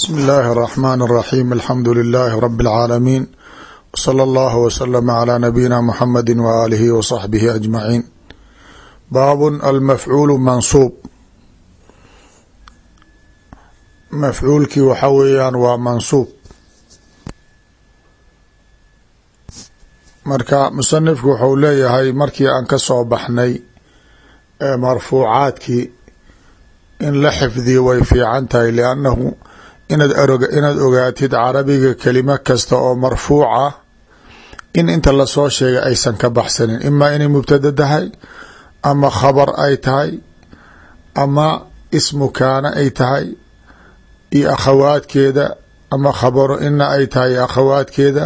bsmi illaahi الرaxmaan الraxiim alxamdu lilaahi rabi اlcaalamiin wslى اllah wslama clى nabiyina muxamadi waaalihi wa saxbihi ajmaciin baabun almafcuulu mansuub mafcuulkii waxa weeyaan waa mansuub marka musanifku wuxuu leeyahay markii aan ka soo baxnay marfuucaadkii in la xifdiyo way fiican tahay liannahu inaad ogaatid carabiga kelimo kasta oo marfuuca in inta la soo sheegay aysan ka baxsanin. Imaa inay mubtada tahay ama khabar ay tahay ama ismu kaana ay tahay iyo akhawaadkeeda ama khabaru ina ay tahay akhawaadkeeda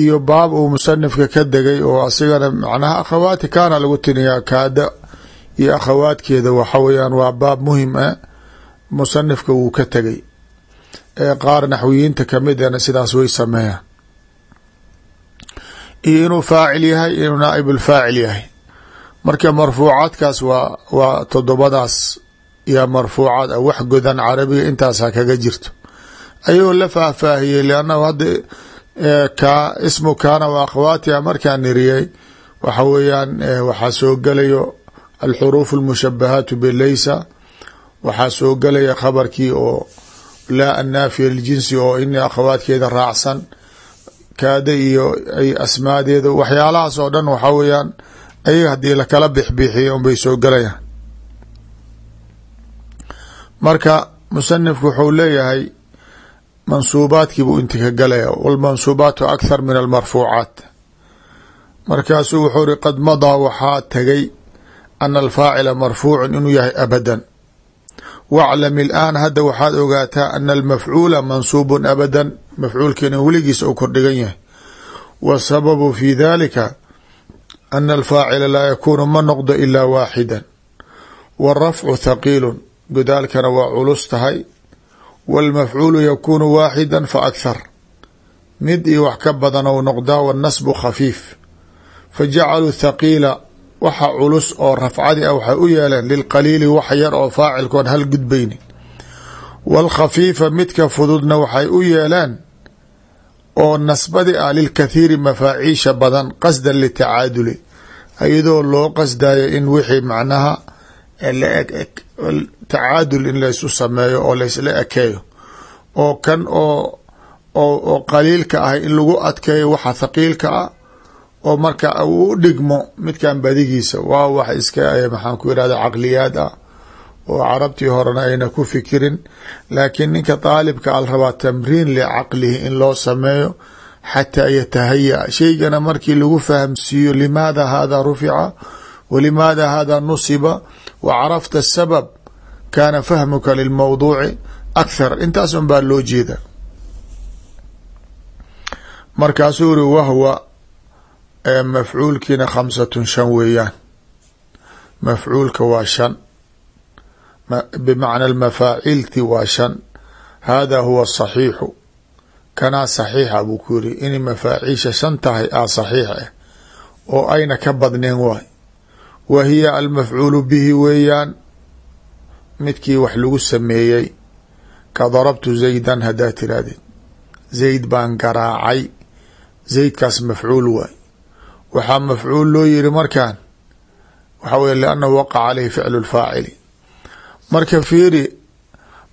iyo baab uu musanifka ka degay oo asigana macnaha akhawaati kaana lagu tiniyaa kaada iyo akhawaadkeeda waxa weyaan waa baab muhiim ah musanifka wuu ka tegay ee qaar naxwiyiinta kamidana sidaas way sameeyaan. Iyo inuu faacil yahay inuu naaibulfaacil yahay. Marka marfuucaadkaas waa waa todobadaas yaa marfuucaad ah wax godan carabiga intaasa kaga jirto. Ayagoo la faahfaahiyey liannahu hadda ka ismu kaana wa akhawaatiha markaan niriyey waxa weeyaan waxaa soo gelayo alxuruuf almushabahaatu bilaysa waxaa soo gelaya khabarkii oo laa annaafiya liljinsi oo ini akhawaadkeeda raacsan kaada iyo asmaadeeda waxyaalahaas oo dhan waxaa weeyaan ayaga haddii lakala bixbiixiya unbay soo gelayaan. Marka musanifku wuxuu leeyahay mansuubaadkii buu inti ka galaya walmansuubaatu akhar min almarfuucaat markaasuu wuxuu ri qad madaa waxaa tagay ana alfaacila marfuucun inuu yahay abadan waclam ilaan hadda waxaad ogaataa ana almafcuula mansuubun abadan mafcuulkiina weligiis ou kordhigan yahay wasababu fi dalika ana alfaacila laa yakuunu ma noqdo ilaa waaxidan warafcu thaqiilun godaalkana waa culus tahay wاlmafcuulu yakuunu waaxida faakhar mid iyo wax ka badan ou noqdaa waannasbu khafiif fajacaluu thaqiila waxa culus oo rafcadi ah waxay u yeeleen lilqaliili wax yar oo faacilkoon hal gudbaynin wاlkhafiifa midka fududna waxay u yeeleen oo nasbadi ah lilkathiiri mafaaciisha badan qasdan litacaaduli iyadoo loo qasdayo in wixii macnaha tacaadul in laysu sameeyo oo laysla ekeeyo oo kan oo oo qaliilka ah in lagu adkeeyo waxa thaqiilka ah oo marka uu dhigmo midkan badigiisa waa wax iska maxaan ku yihahda caqliyaad ah oo carabtii horena ayna ku fikirin. Laakiin ninka daalibka al rabaa tamriin licaqlihi in loo sameeyo xataa yatahaya shaygana markii lagu fahamsiiyo limaada hada rufica walimaada hada nusiba? Wa carafta sabab kaana fahmuka lilmawduuci akhar intaas un baa loo jeeda markaasuu uri wahwa mafcuulkiina khamsatun shan weeyaan. Mafcuulka waa shan. Bimacna mafaacilti waa shan. Hada huwa saxiixu. Kanaa saxiixa buu ku yiri inay mafaaciisha shan tahay a saxiix ah oo ayna ka badneen waay. Wa hiya almafcuulu bihi weeyaan. Midkii wax lagu sameeyey. Ka darabtu zaydan haddaa tirahdid. Zayd baan garaacay. Zaydkaas mafcuul waay waxaa mafcuul loo yiri markan waxa wey liannahu waqaca caleyhi ficlu lfaacili marka fiiri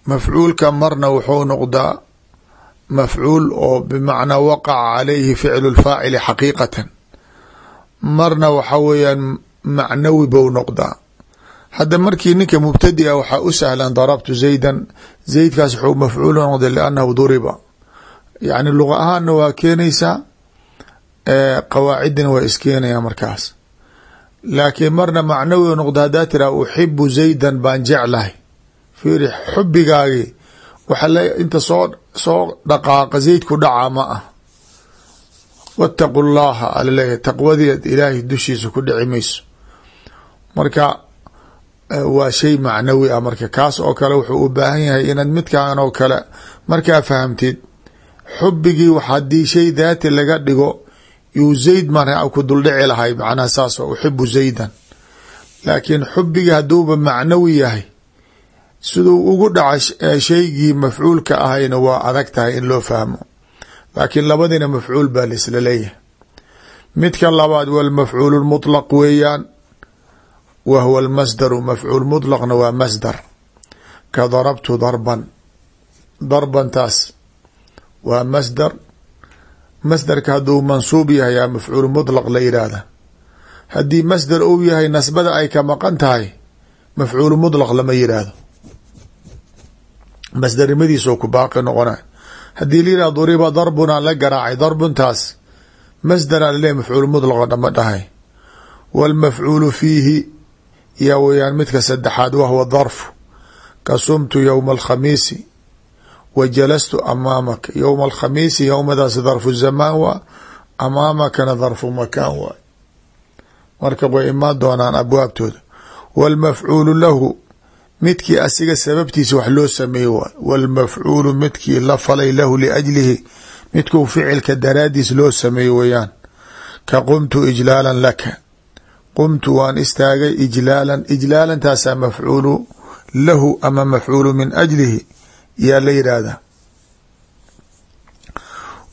mafcuulka marna wuxuu noqdaa mafcuul oo bimacnaa waqaca calayhi ficlu lfaacili xaqiiqatan. Marna waxa weeyaan macnawi bou noqdaa. Hadda markii ninka mubtadi a u sahlan darabtu zaydan. Zaydkaas wuxuu mafcuul noqday liannahu duriba. Yani luqa ahaanna waa keenaysaa qawaacidina waa iskeenaya markaas. Laakiin marna macnawi noqda hadaa tiraa uxibu zaydan baan jeclahay. Fiiri xubigaagi waxa le inta soo soo dhaqaaqa zaydku dhacaa ma ah wattaqu llaha alaleeyahy taqwadeed ilaahay dushiisa ku dhici mayso. Marka waa shay macnawi ah marka kaas oo kale wuxuu u baahan yahay inaad midkaan oo kale markaa fahamtid. Xubigii haddii shay daati laga dhigo yuu zayd mar ku duldhici lahay macnaha saas uxibu zaydan. Laakiin xubigii hadduuba macnawi yahay. Siduu ugu dhaca shaygii mafcuulka ahayna waa adag tahay in loo fahmo. Laakiin labadiina mafcuul baa laisla leeyahay. Midka labaad walmafcuul muطlaq weeyaan wa huwa almasdaru mafcuul muطlaqna waa masdar. Ka darabtu darban. Darbantaas waa masdar masderka hadduu mansuub yahay aa mafcuul mudlaq la yidhaahda. Haddii masder uu yahay nasbada ay ka maqan tahay mafcuul mudlaq lama yidhaahdo. Masdernimadiisoo ku baaqi noqona haddii la yidhahdo duriba darbunaa la garaacay darbuntaas masderaa laleey mafcuul mutlaqa dhama dhahay. Walmafcuulu fiihi yaa weyaan midka saddexaad wahuwa darfu. Kasumtu yowma alkhamiisi wa jalastu amaamaka yowma alkhamiisi yowmadaas darfu zamaan waa amaamakana darfu makaan waay marka way imaan doonaan abwaabtooda. Wاlmafcuulu lahu midkii asiga sababtiisa wax loo sameeye waay wاlmafcuulu midkii la falay lahu liajlihi midkuu ficilka daraadiis loo sameeye weyaan ka qumtu ijlaalan laka. Qumtu waan istaagay ijlaalan. Ijlaalantaasaa mafcuulu lahu ama mafcuulu min ajlihi yaa la yidhaahdaa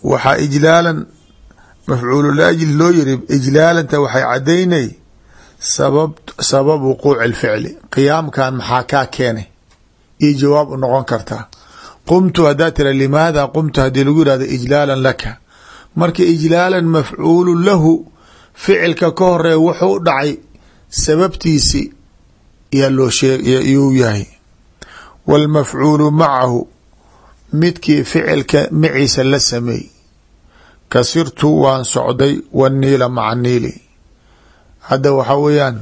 waxaa ijlaalan mafcuulu liajli loo yiri ijlaalanta waxay cadaynay sabab sabab wuquuci اlficli qiyaamkan maxaa kaa keenay? Iyo jawaab u noqon kartaa qumtu haddaa tira limaada qumtu haddii lagu yihahdo ijlaala laka? Marka ijlaalan mafcuulu lahu ficilka ka horreeya wuxuu dhacay sababtiisi yaa loo sheeyuu yahay wاlmafcuulu macahu midkii ficilka maciisa la sameey kasirtu waan socday waniila maca niili hadda waxaa weeyaan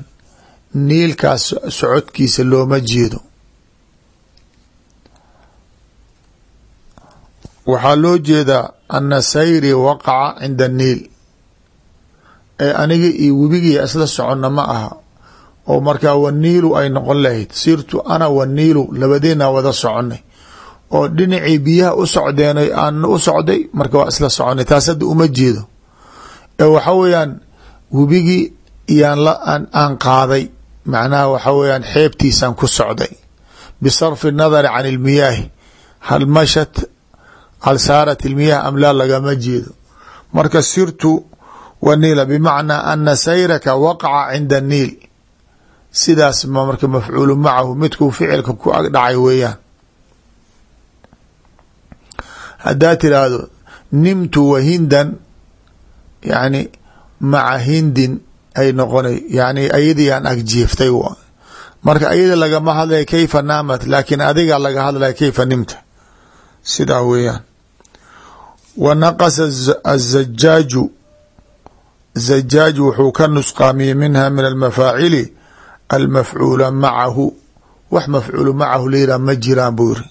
niilkaas socodkiisa looma jeedo. Waxaa loo jeedaa ana sayri waqaca cinda niil ee aniga iyo webigii isla soconna ma aha oo markaa waniilu ay noqon lahayd. Sirtu ana waniilu labadeena wada soconay oo dhinacii biyaha u socdeen aan u socday marka waa isla soconay taas uma jeedo. Ee waxa weeyaan webigii yaan aan qaaday. Macnaha waxa weeyaan xeebtiisaan ku socday. Bisarfi nadari can ilmiyaahi hal mashat hal saarat ilmiyaah amlaa lagama jeedo. Marka sirtu waniila bimacnaa ana sayraka waqaca cinda niil sidaas ma marka mafcuulu macahu midkuu ficilka ku ag dhacay weeyaan. Haddaa tiraahdo nimtu wa hindan yani maca hindin ay noqonay yani ayadii aan agjiiftay marka ayada lagama hadlaya kayfa naamat laakiin adiga laga hadlaya kayfa nimta. Sidaa weeyaan. Wa naqasa azajaaju zajaaj wuxuu ka nusqaamiyey minha min almafaacili almafcuula macahu wax mafcuulu macahu layidhah ma jiraan buu yiri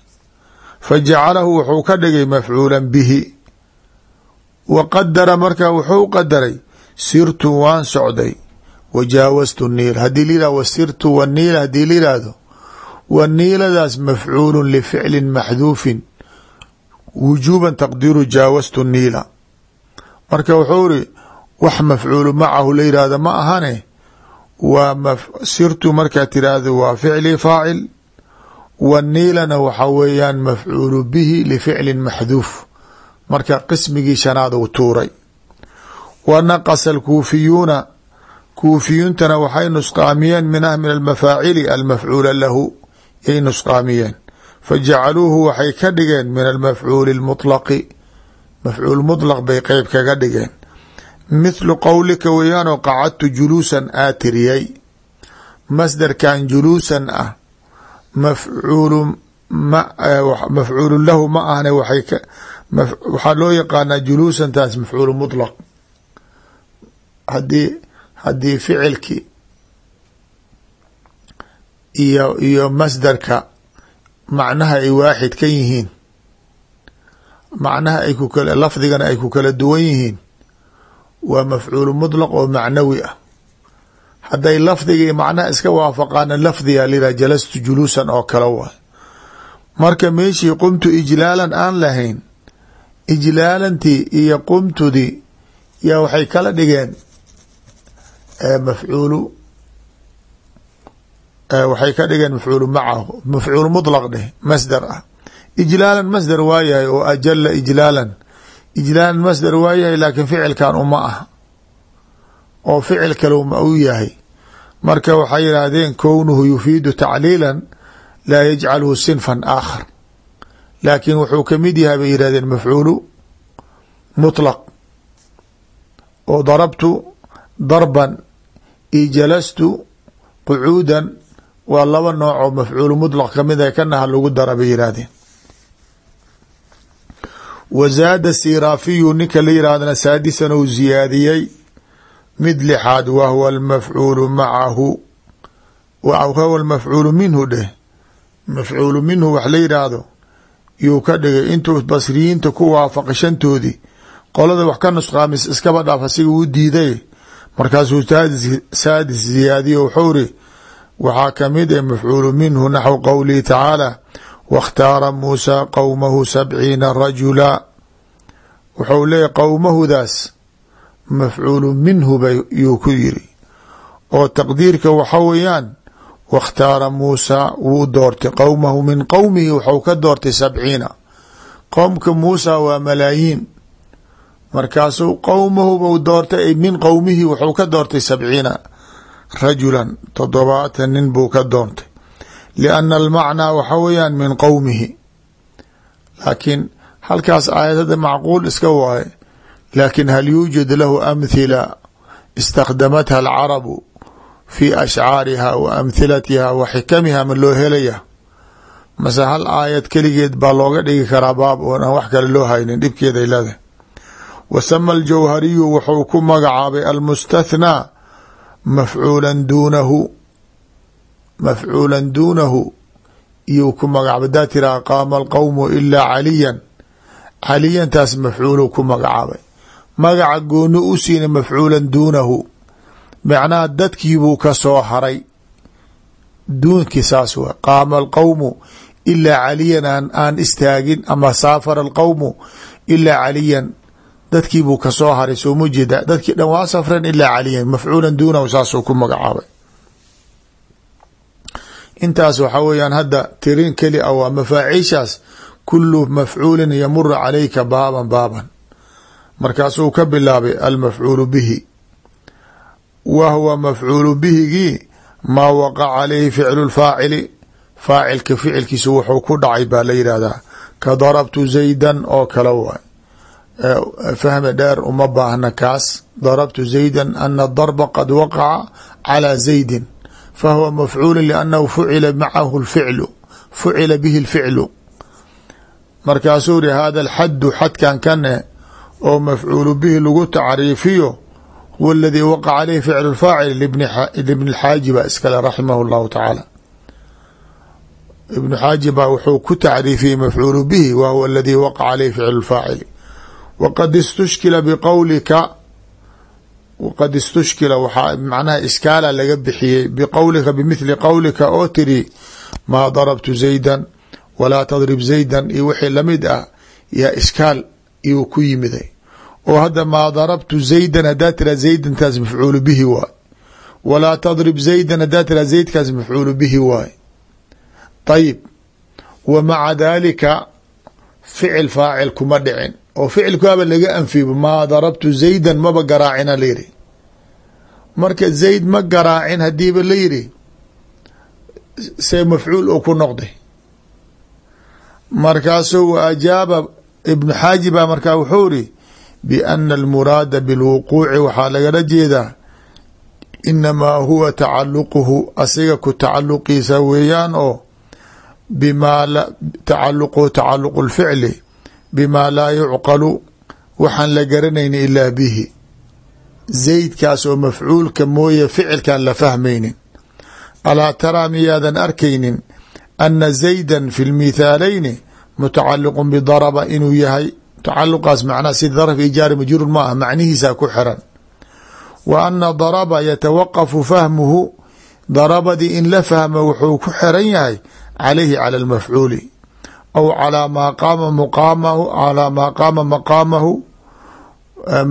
fajacalahu wuxuu ka dhigay mafcuula bihi wa qadara marka wuxuu qadaray sirtu waan socday wa jaawastu niil haddii layihah wasirtu waniil haddii la yihahdo waniiladaas mafcuulu lificlin maxduufin wujuuban taqdiru jaawastu niila marka wuxuu iri wax mafcuulu macahu la yihahdo ma ahane waa sirtu markaa tiraahdo waa ficli faacil waniilana waxa weeyaan mafcuulu bihi lificlin maxduuf marka qismigii shanaad uu tuuray wa naqasa alkuufiyuuna kuufiyuuntana waxay nusqaamiyeen minah min almafaacili almafcuula lahu yay nusqaamiyeen fajacaluuhu waxay ka dhigeen min almafcuuli اlmuطlaqi mafcuul muطlaq bay qeyb kaga dhigeen mithlu qowlika weeyaanoo qacadtu juluusan aa tiriyay. Masdarkan juluusan ah mafcuulu mafcuulu lahu ma ahne waxay ka waxaa loo yaqaanaa juluusantaas mafcuulu muطlaq haddii haddii ficilki iyo iyo masdarka macnaha ay waaxid ka yihiin macnaha ay ku kala lafdigana ay ku kala duwan yihiin waa mafcuulu muطlaq oo macnawi ah. Hadday lafdiga iyo macnaha iska waafaqaana lafdiga lira jalastu juluusan oo kale waay. Marka meeshii qumtu ijlaalan aan lahayn ijlaalantii iyo qumtudii yaa waxay kala dhigeen mafcuulu waxay ka dhigeen mafcuulu macahu mafcuul muطlaq dheh masdar ah. Ijlaalan masdar waayahay oo ajala ijlaalan ijlaalan masdar waayahay laakiin ficilkan uma ah oo ficil kale uma u yahay. Marka waxay yidhaahdeen kownuhu yufiidu tacliilan laa yajcalhu sinfan aakhar. Laakiin wuxuu ka mid yahay bay yihahdeen mafcuulu muطlaq oo darabtu darban io jalastu qucuudan waa laba nooc oo mafcuulu muطlaq ka mid ah kanaha lagu dara bay yidhaahdeen wa zaada siraafiyu ninka la yidhahdana saadisan ou ziyaadiyey mid lixaad wa huwa almafcuulu macahu huwa mafcuulu minhu dheh. Mafcuulu minhu wax la yidhaahdo yuu ka dhigay intuu basriyiinta ku waafaqay shantoodii. Qolada wax ka nusqaamis iskaba dhaaf asiga u diiday. Markaasuu saadis ziyaadiyo wuxuu ri waxaa ka mid ah mafcuulu minhu naxw qowlihi tacaala waاkhtaara muusaa qowmahu sabciina rajula wuxuu leeyahy qowmahudaas mafcuulu minhu ba yuu ku yiri oo taqdiirka waxa weeyaan waاkhtaara muusaa wuu doortay qowmahu min qowmihi waxau ka doortay sabciina qowmka muusaa waa malaayiin markaasuu qowmahu bau doortay ay min qowmihi wuxuu ka doortay sabciina rajulan toddobaatan nin buu ka doontay lianna almacnaa waxa weeyaan min qowmihi laakiin halkaas aayadada macquul iska waaye laakin hal yuujad lahu amhila istakdamatha alcarabu fi ashcaariha wa amhilatiha wa xikamiha ma loo helaya mase hal aayad keligeed baa looga dhigi karaa baab oon aan wax kale loo haynin dhibkeeday leedahay wa sama wuxuu ku magacaabay almustathnaa mafcuulan duunahu mafcuulan duunahu iyuu ku magacaabay hadaa tiraa qaama alqowmu ilaa caliyan caliyantaas mafcuulu ku magacaabay magaca gooni u siina mafcuulan duunahu macnaha dadkiibuu ka soo haray duunkii saas wa qaama alqowmu ilaa caliyan aan aan istaagin ama saafara alqowmu ilaa caliyan dadkiibuu ka soo haray soo mujeeda dadkii dhan waa safreen ilaa caliyan mafcuulan duunahu saasuu ku magacaabay intaas waxa weeyaan hadda tirin keli a waa mafaaciishaas. Kulu mafcuulin yamuru calayka baaban baaban. Markaasuu ka bilaabay almafcuulu bihi. Wa huwa mafcuulu bihigii maa waqaca calayhi ficlu lfaacili faacilka ficilkiisu wuxuu ku dhacay baa la yidhaahdaa. Ka darabtu zaydan oo kale waay. Fahmi dheer uma baahna kaas. Darabtu zaydan ana darba qad waqaca calى zaydin fahuwa mafcuulu liannahu fucila macahu lficlu fucila bihi lficlu markaasuu ri hada alxaddu xadkan kane oo mafcuulu bihi lagu tacriifiyo huwa aladii waqaca caleyhi ficlu faacil libni xaaji baa iskale raximah llahu tacaala ibnu xaaji baa wuxuu ku tacriifiyey mafcuulu bihi wa huwa aladii waqaca caleyhi ficlu faacili wqad istushkila bqowlika wqad istushkila waxaa macnaha iskaala laga bixiyey biqowlika bimithli qowlika oo tiri maa darabtu zaydan walaa tadrib zaydan iyo wixii la mid ah yaa iskaal iyuu ku yimiday oo hadda maa darabtu zaydan hadaa tira zaydantaas mafcuulu bihi waay walaa tadrib zaydan hadaa tira zaydkaas mafcuulu bihi waay ayib wa maca dalika ficil faacil kuma dhicin. Oo ficilkaaba laga anfibo maa darabtu zaydan maba garaacina layidhi marka zayd ma garaacin hadiiba la yidhi see mafcuul oo ku noqday markaasuu wa ajaaba ibnu xaaji baa markaa wuxuu iri biana almuraada bilwuquuci waxaa lagala jeedaa inamaa huwa tacaluquhu asiga ku tacaluqiisa weeyaan oo bimaa tacaluquhu tacaluqu lficli bima laa yucqalu waxaan la garanayni ilaa bihi. Zaydkaas oo mafcuulka mooye ficilkaan la fahmaynin. Alaa taraa miyaadan arkaynin ana zayda fi lmithaalayni mutacaliqu bidaraba inuu yahay tacaluqaas macnaha si darf ijaari majruur ma ah macnihiisaa ku xiran. Wa ana daraba yatawaqafu fahmuhu darabadii in la fahmo wuxuu ku xiran yahay calayhi cala almafcuuli aw calaa maa qaama muqaamahu calaa maa qaama maqaamahu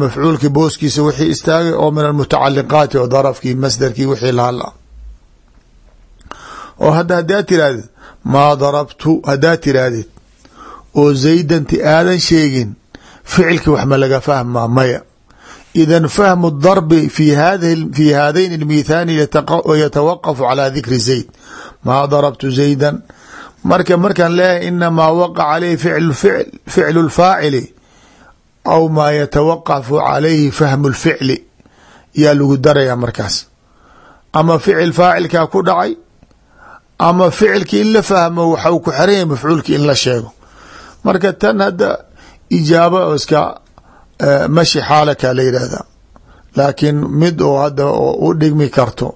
mafcuulkii booskiisa wixii istaagay oo min almutacaliqaati oo darafkii masdarkii wixii lahal ah oo hadda haddaad tirahdid maa darabtu haddaad tirahdid oo zaydanti aadan sheegin ficilki wax ma laga fahmaa maya idan fahmu darbi fi fi hadayn اlmithaani yatawaqafu calى dikri zayd maa darabtu zaydan marka markaan leeyahay inamaa waqaca caleyhi ficlu اlfaacili aw maa yatawaqafu calayhi fahmu اlficli yaa lagu daraya markaas ama ficil faacilkaa ku dhacay ama ficilki in la fahmo waxau ku xiran yahay mafcuulki in la sheego marka tan hadda ijaaba oo iska mashi xaalaka la yidhaahda laakiin mid oo hadda u dhigmi karto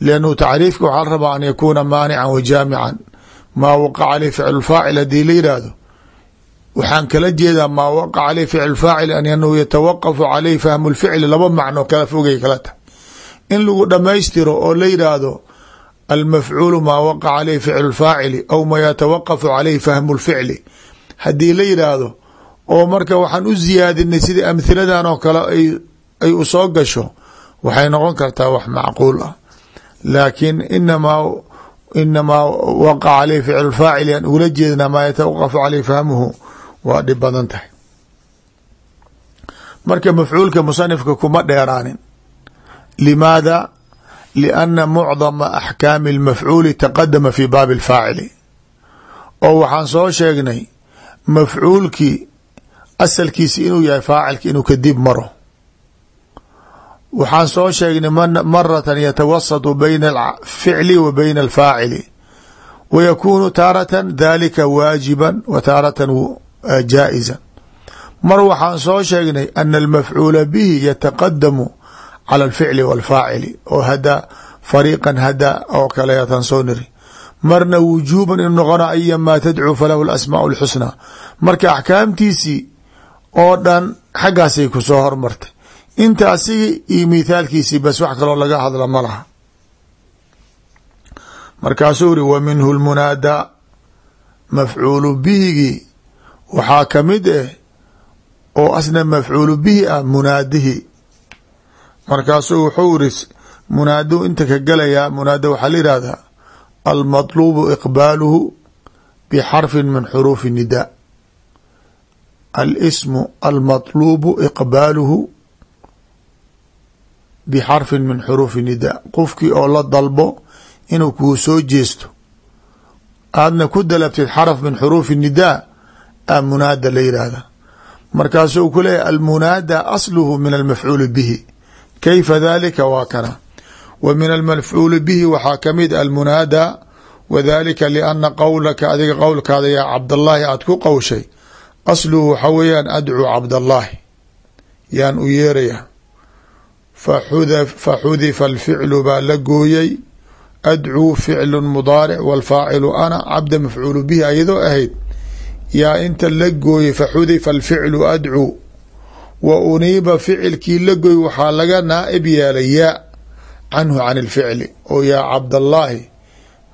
liannu tacriifka waxaa la rabaa an yakuuna maanican wa jaamican. Maa waqaca caleyh ficlu faacil haddii la yidhaahdo waxaan kala jeedaa maa waqaca caleyh ficlu faacil an anahu yatawaqafu caleyh fahmu lficli laba macno kala fogay kala tahay. In lagu dhammaystiro oo la yidhaahdo almafcuulu maa waqaca caleyh ficlu faacili aw maa yatawaqafu caleyh fahmu lficli haddii la yidhaahdo oo marka waxaan u ziyaadinay sida amhiladan oo kale ay u soo gasho waxay noqon kartaa wax macquul ah. Laakiin inamaa inamaa waqaca caleyh ficlu faacili aan ugula jeednaa maa yatawaqafu caleyh fahmuhu waa dhib badan tahay. Marka mafcuulka musanifka kuma dheeraanin. Limaada? Lianna mucdama axkaami اlmafcuuli taqadama fi baabi اlfaacili oo waxaan soo sheegnay mafcuulkii asalkiisi inuu yahay faacilka inuu kadib maro. Waxaan soo sheegnay maratan yatawasatu bayna alficli wa bayna alfaacili. Wa yakuunu taaratan dalika waajiban wa taaratan jaa'iza mar waxaan soo sheegnay ana almafcuula bihi yataqadamu cala alficli walfaacili oo hada fariiqan hada oo kaleatan soo niri. Marna wujuuban inuu noqona ayamaa tadcuu falahu alasmaau alxusnaa. Marka axkaamtiisii oo dhan xaggaasay ku soo hormartay. Intaasi iyo mithaalkiisii bas wax kaloo laga hadla ma laha. Markaasuu uri wa minhu lmunaadaa mafcuulu bihigii waxaa ka mid ah oo asna mafcuulu bihi ah munaadihi. Markaasuu wuxuu iri munaaduu inta ka galayaa munaada waxaa la yihahdaa almatluubu iqbaaluhu bixarfin min xuruufi nida alsmu almatluubu iqbaaluhu bixarfin min xuruufi nidaa qofkii oo la dalbo inuu kuu soo jeesto aadna ku dalabtid xaraf min xuruufi nidaa a munaada la yidhaahda markaasuu ku leeyahy almunaada asluhu min almafcuuli bihi kayfa dalika waa kana wa min almafcuuli bihi waxaa ka mid almunaada wa dalika liana qowlaka adiga qowlkaada yaa cabdallaahi aada ku qowshay asluhu waxa weeyaan adcuu cabdallaahi yaan u yeeraya faxudifa alficlu baa la gooyey. Adcuu ficlu mudaaric wاlfaacilu ana cabda mafcuulu bihi ayadoo ahayd. Yaa inta la gooyey faxudifa alficlu adcuu wa uniiba ficilkii la gooy waxaa laga naaib yeelay yaa canhu can ilficli oo yaa cabdallaahi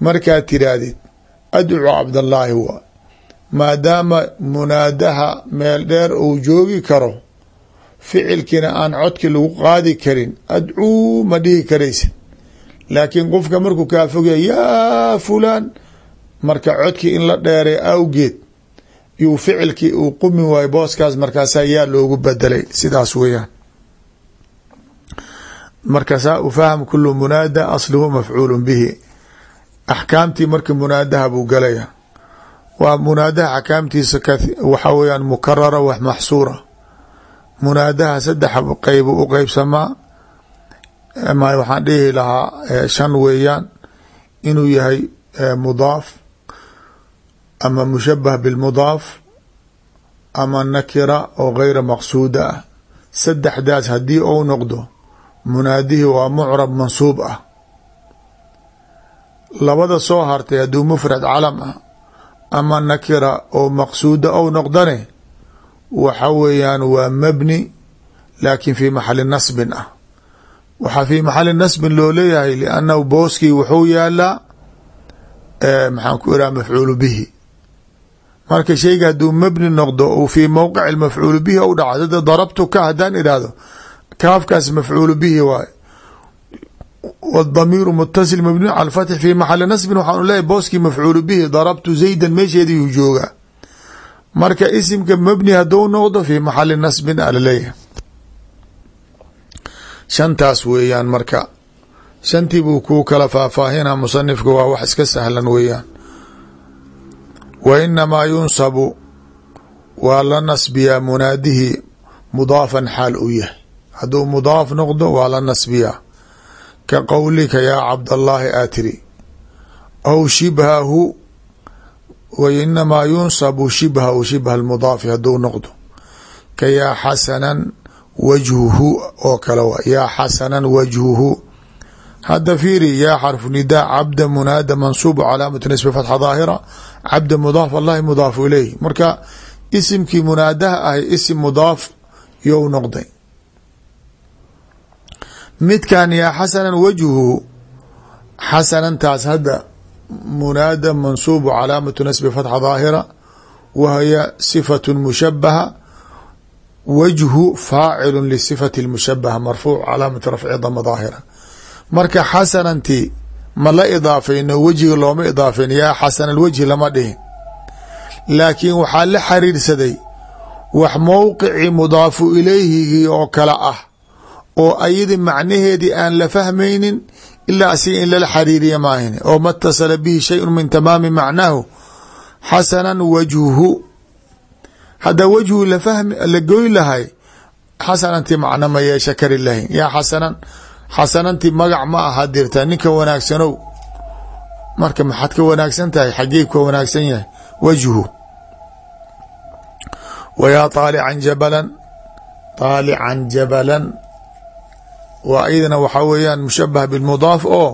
markaad tidhaahdid adcuu cabdallaahi waa maadaama munaadaha meel dheer uu joogi karo ficilkiina aan codki lagu qaadi karin adcuu ma dhihi karaysid. Laakiin qofka markuu kaa fogya yaa fulaan marka codkii in la dheeray awgeed yuu ficilkii uu qumi waayo booskaas markaasaa yaa loogu bedelay sidaas weeyaan. Marka saa u fahm kulu munaada asluhu mafcuulu bihi. Axkaamtii marka munaadaha buu galaya waa munaadaha axkaamtiisa waxa weyaan mukarara wax maxsuura. Munaadaha saddex qeybu u qeybsamaa m waxaan dhihi lahaa shan weeyaan inuu yahay mudaaf ama mushabah bilmudaaf ama nakira oo geyra maqsuuda ah. Saddexdaas haddii ou noqdo munaadihi waa mucrab mansuub ah. Labada soo hartay hadduu mufrad calam ah ama nakira oo maqsuuda ou noqdane waxa weeyaan waa mabni laakin fi maxali nasbin ah. Waxaa fi maxali nasbin loo leeyahay liannahu booskii wuxuu yaalaa maxaan ku iraha mafcuulu bihi. Marka sheyga hadduu mabni noqdo uu fii mowqici mafcuulu bihi ou dhaco dada darabtuka haddaan idhaahdo kaafkaas mafcuulu bihi waay wdamiiru mutasil mabniyu cala fatx fi maxali nasbin waxaanu leeyahy booskii mafcuulu bihi darabtu zaydan meesheediiu joogaa marka isimka mabni hadduu noqdo fi maxali nasbin alaleeyahay shantaas weeyaan marka shantii buu kuu kala faahfaahina musanifka waa wax iska sahlan weeyaan wa inamaa yunsabu waa la nasbiyaa munaadihi mudaafan xaal u yahay hadduu mudaaf noqdo waa la nasbiyaa ka qowlika yaa cabdallaahi aatiri aw shibhahu wa inamaa yunsabu shibhahu shibha almudaafi hadduu noqdo ka yaa xasanan wajhuhu oo kale wa yaa xasanan wajhuhu hadda fiiri yaa xarfu nidaa cabda munaada mansuubu calaamatu nisbi fatxa daahira cabda mudaaf allahi mudaafu ileyh marka isimkii munaadaha ahay isim mudaaf you noqday midkan yaa xasanan wajhuhu xasanantaas hadda munaada mansuubu calaamatu nasbi fatxa daahira wahya sifatu mushabaha wajhu faacilu lisifati mushabaha marfuuc calaamati rafci dama daahira. Marka xasananti ma la idaafayno wejiga looma idaafayn yaa xasan alwajhi lama dhihin. Laakiin waxaa la xariirsaday wax mowqicii mudaafu ilayhigii oo kale ah oo ayadi macnaheedii aan la fahmaynin ilaa asiga in lala xariiriya maahin oo ma اtasala bihi shayءu min tamaami macnaahu xasana wajhu hadda wajhu la goyn lahay xasananti macno ma yeesha kari lahayn. Yaa xasanan xasananti magac ma aha dirta ninka wanaagsanow. Marka maxaad ka wanaagsan tahay xagee ka wanaagsan yahay wajhu wa yaa jabalan aalican jabalan waa iyadana waxaa weeyaan mushabah bimudaaf oo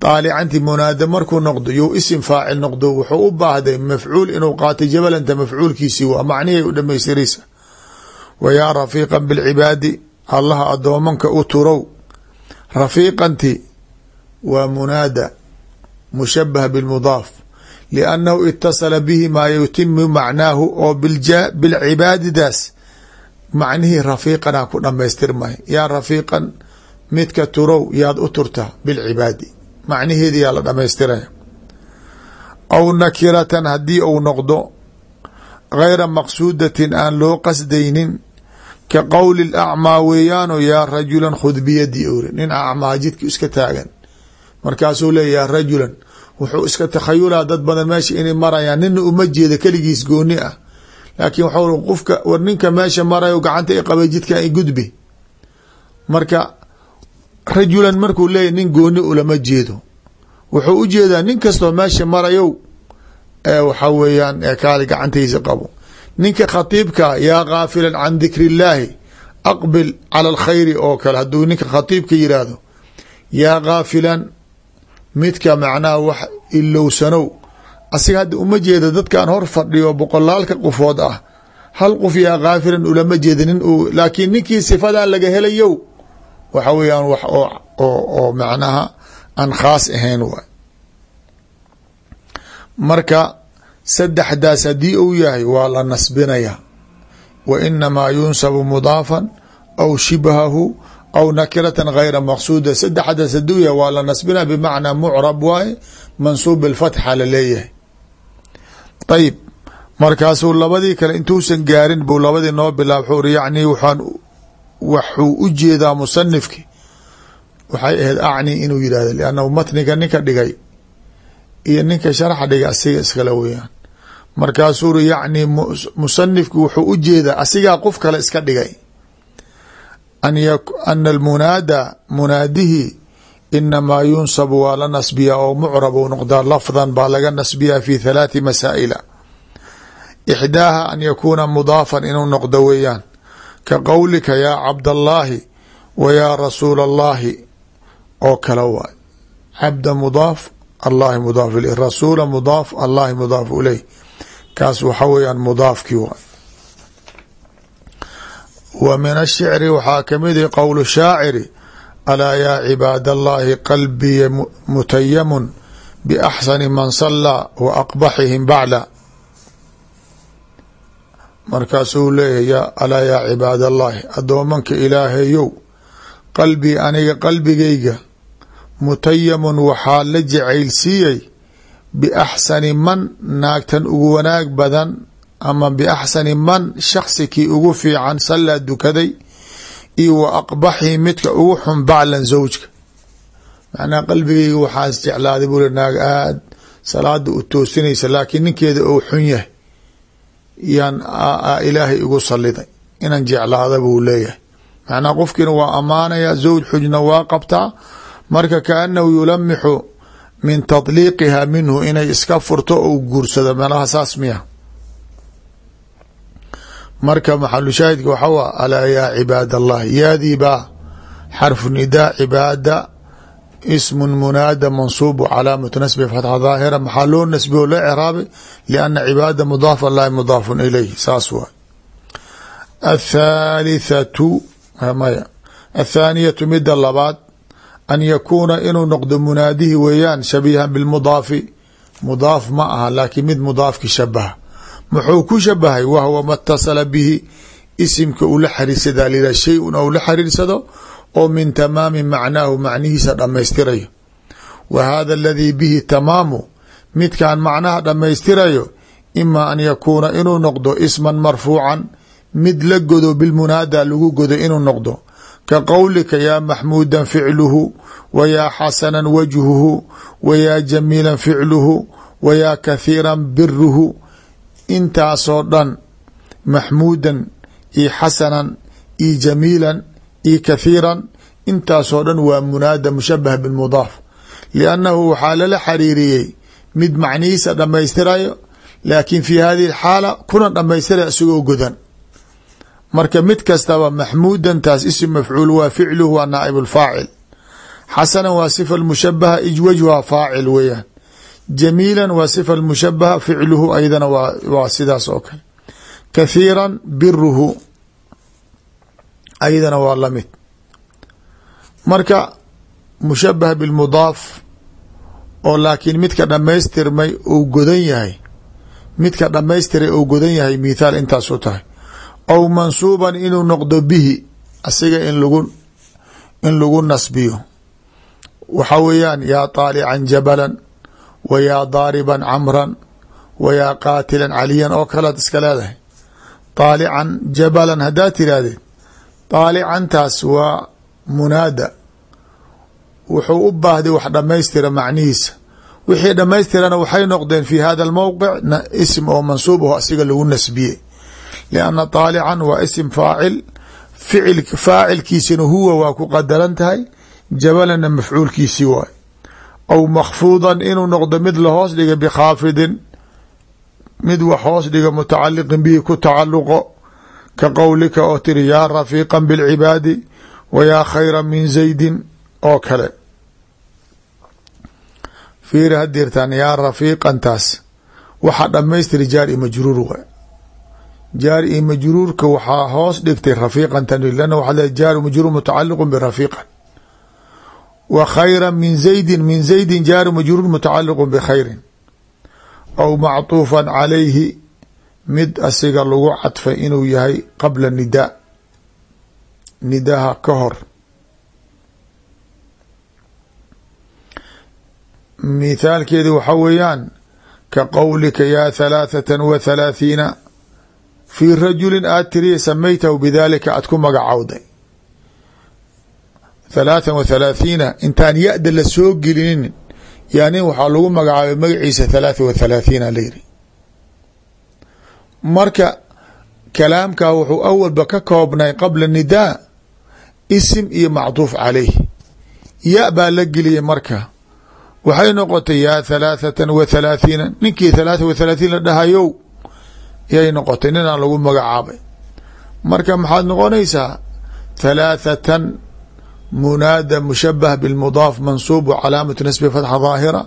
طaalicanti munaada markuu noqdo you isim faacil noqdo wuxuu u baahday mafcuul inuu qaatay jabalanta mafcuulkiisii waa macnihay u dhamaystiraysa wa yaa rafiiqa bilcibaadi allaha adoomanka u turow. Rafiiqanti waa munaada mushabah bimudaaf liannahu itasala bihi maa yutimu macnaahu oo bilcibaadidaas macnihii rafiiqana ku dhamaystirmay yaa rafiiqan midka turow yaad u turtaa bilcibaadi. Macnaheedi yaa la dhamaystiraya aw nakiratan haddii uu noqdo gayra maqsuudatin aan loo qasdaynin ka qowli acmaa weeyaano yaa rajulan khud biyadi ori nin acmaa jidka iska taagan. Markaasuu leeya yaa rajulan wuxuu iska takhayulaa dad badan meesha inay marayaan. Nina uma jeeda keligiis gooni ah. Laakiin waxau qofka war ninka meesha marayo gacanta i qabay jidka i gudbi. Marka rajulan markuu leeyahy nin gooni ulama jeedo. Wuxuu u jeedaa nin kastoo meesha marayow ee waxa weeyaan ee kaali gacantiisa qabo. Ninka khatiibka yaa gaafilan can dikri illaahi aqbil cala alkhayri oo kale hadduu ninka khatiibka yiraahdo yaa gaafilan midka macnaha wax ilowsanow asiga hadda uma jeeda dadkan hor fadhiyo boqolaalka qofood ah. Hal qof yaa gaafilan ulama jeeda nin uu laakiin ninkii sifadan laga helayow waxa weeyaan wax oo macnaha aan khaas ahayn waay. Marka saddexdaas haddii uu yahay waa la nasbinayaa. Wa inamaa yunsabu mudaafan aw shibhahu aw nakiratan gayra maqsuuda. Saddexdaas hadduu yahay waa la nasbinaya bimacnaa mucrab waaye mansuub bilfatxa la leeyahay ayib markaasuu labadii kale intuusan gaarin buu labadii noo bilaab wuxuu ri yacni waxaan waxuu u jeedaa musanifki waxay ahayd acni inuu yidhahdo liannahu matniga ninka dhigay iyo ninka sharaxa dhigay asiga iskale weyaan markaasuu ri yacni musanifki wuxuu u jeedaa asigaa qof kale iska dhigay. Ana almunaada munaadihi inamaa yunsabu waa la nasbiyaa oo mucrab u noqdaa lafdan baa laga nasbiyaa fi thalaati masaa'ila. Ixdaaha an yakuuna mudaafan inuu noqdo weeyaan ka qowlika yaa cabdallaahi wa yaa rasuula allaahi oo kale waay. Cabda mudaaf allahi mudaaf ileyh rasuula mudaaf allahi mudaaf ileyh kaas waxa weeyaan mudaafkii waay. Wa min ashicri waxaa kamidi qowlu shaaciri alaa yaa cibaad allahi qalbiya mutayamun biaxsani man salaa wa markaasuu leeyahy alaa yaa cibaad allahi addoomanka ilaahayow qalbii aniga qalbigayga mutayamun waxaa la jacaylsiiyey biaxsani man naagtan ugu wanaag badan ama biaxsani man shaksi kii ugu fiican sallaa dukaday iyo wa aqbaxii midka ugu xun baclan zawjka. Macnaha qalbigayga waxaas jeclaaday buu li naag aada salaada u toosinaysa laakiin ninkeeda ou xun yahay yaan ilaahay igu saliday inaan jeclaada buu leeyahay. Macnaha qofkiina waa ammaanaya zawj xujna waa qabtaa. Marka kaanahu yulamixu min tadliiqiha minhu inay iska furto ou guursado. Meelaha saas miya. Marka maxalu shaahidka waxaa wa alaa yaa cibaad allah yaadii baa xarfu nidaa cibaada ismu munaada mansuubu calaamatu nasbi fatxa daahira. Maxaa loo nasbi oo loo craabay lianna cibaada mudaaf allahi mudaafun ilayh saas waay athaalithatu maya athaaniyatu mida labaad an yakuuna inuu noqdo munaadihi weeyaan shabiihan bilmudaafi. Mudaaf ma aha laakiin mid mudaafki shabaha. Muxuu ku shabahay? Wahwa ma اtasala bihi. Isimka uu la xariirsadaa lila shay-un ou la xariirsado oo min tamaami macnaahu macnihiisa dhammaystirayo. Wa hada aladii bihi tamaamu midkan macnaha dhammaystirayo ima an yakuuna inuu noqdo isman marfuucan mid la godo bilmunaada lagu godo inuu noqdo. Ka qowlika yaa maxmuuda ficluhu wa yaa xasana wajhuhu wa yaa jamiila ficluhu wa yaa kathiira biruhu intaasoo dhan maxmuudan iyo xasanan iyo jamiilan iyo kathiiran intaasoo dhan waa munaada mushabah bilmudaaf liannahu waxaa lala xariiriyey mid macnihiisa dhammaystirayo laakiin fi hadihi alxaala kuna dhammaystiraya isagoo godan. Marka mid kastaba maxmuudantaas isim mafcuul waa ficluhu waa naaib lfaacil xasanan waa sifa mushabaha ijwajha faacil weeyaan. Jamiilan waa sifa mushabaha ficluhu aydana waa sidaas oo kale. Kathiiran biruhu aydana waa la mid marka mushabah bilmudaaf oo laakiin midka dhammaystirmay uu godan yahay midka dhammaystiray uu godan yahay mithaal intaasu tahay. Aw mansuuban inuu noqdo bihi asiga in lagu in lagu nasbiyo. Waxa weeyaan yaa taalican jabalan wa yaa daariban camran wa yaa qaatilan caliyan oo kalead iska leedahay. Taalican jabalan haddaad tiraahdeed taalicantaas waa munaada. Wuxuu u baahday wax dhammaystira macnihiisa. Wixii dhammaystirana waxay noqdeen fi hada almowqic ism oo mansuub aho asiga lagu nasbiyey. Lianna taalican waa isim faacil. Ficil faacilkiisina huwa waa ku qadaran tahay. Jabalana mafcuulkiisii waay aw makfuudan inuu noqdo mid lahoos dhiga bikhaafidin mid wax hoos dhiga mutacaliqin bihi ku tacaluqo ka qowlika oo tiri yaa rafiiqan bilcibaadi wa yaa khayra min zaydin oo kale fiiri hadirtaan yaa rafiiqantaas waxaa dhammaystiri jaar i majruur waay jaar i majruurka waxaa hoos dhigtay rafiiqantan lana waxaa le jaar majruur mutacaliqu birafiiqan wa khayra min zaydin min zaydin jaaru majruur mutacaliqu bikhayrin aw macطuufan calayhi mid asiga lagu cadfay inuu yahay qabla nidaa nidaha ka hor. Mithaalkeedi waxa weeyaan ka qowlika yaa halaathatan wa thalaathiina fii rajulin aad tiriya samaytahu bidaalika aad ku magacowday. Thalaathan wa thalaathiina intaan ya-da la soo gelinin yaa nin waxaa lagu magacaabay magaciisa thalaatha wa thalaathiina layiri marka kalaamkaa wuxuu awalba ka koobnay qabla nidaa isim iyo macduuf calayh. Ya baa la geliyay marka. Waxay noqotay yaa thalaathatan wa thalaathiina ninkii thalaatha wa thalaatiin la dhahayow yay noqotay ninaan lagu magacaabay. Marka maxaad noqonaysaa thalaathatan munaada mushabah bilmudaaf mansuub wa calaamatu nasbi fatxa daahira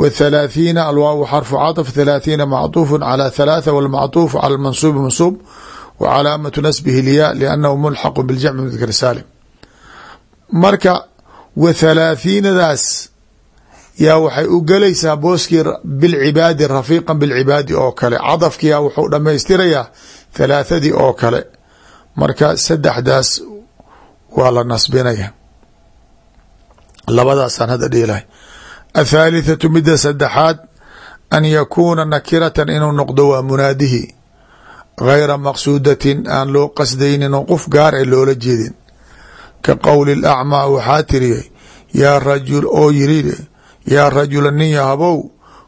wa thalaathiina alwaaw xarfu caطf thalaathiina macطuufu calى thalaatha wاlmacطuuf calى mansuubi mansuub wa calaamatu nasbihi lya liannahu mulxaqu biljamci mudkar saalim marka wa thalaathiinadaas yaa waxay u gelaysaa booskii bilcibaadi rafiiqa bilcibaadi oo kale cadafkiyaa wuxuu dhammaystirayaa thalaathadii oo kale marka saddexdaas waa la nasbinaya labadaasaan hadda dhiilahay athaalithatu midda saddexaad an yakuuna nakiratan inuu noqdo waa munaadihi gayra maqsuudatin aan loo qasdaynin oo qof gaar e loola jeedin ka qowli lacmaa waxaa tiriyay yaa rajul oo yiri yaa rajula nin yahabow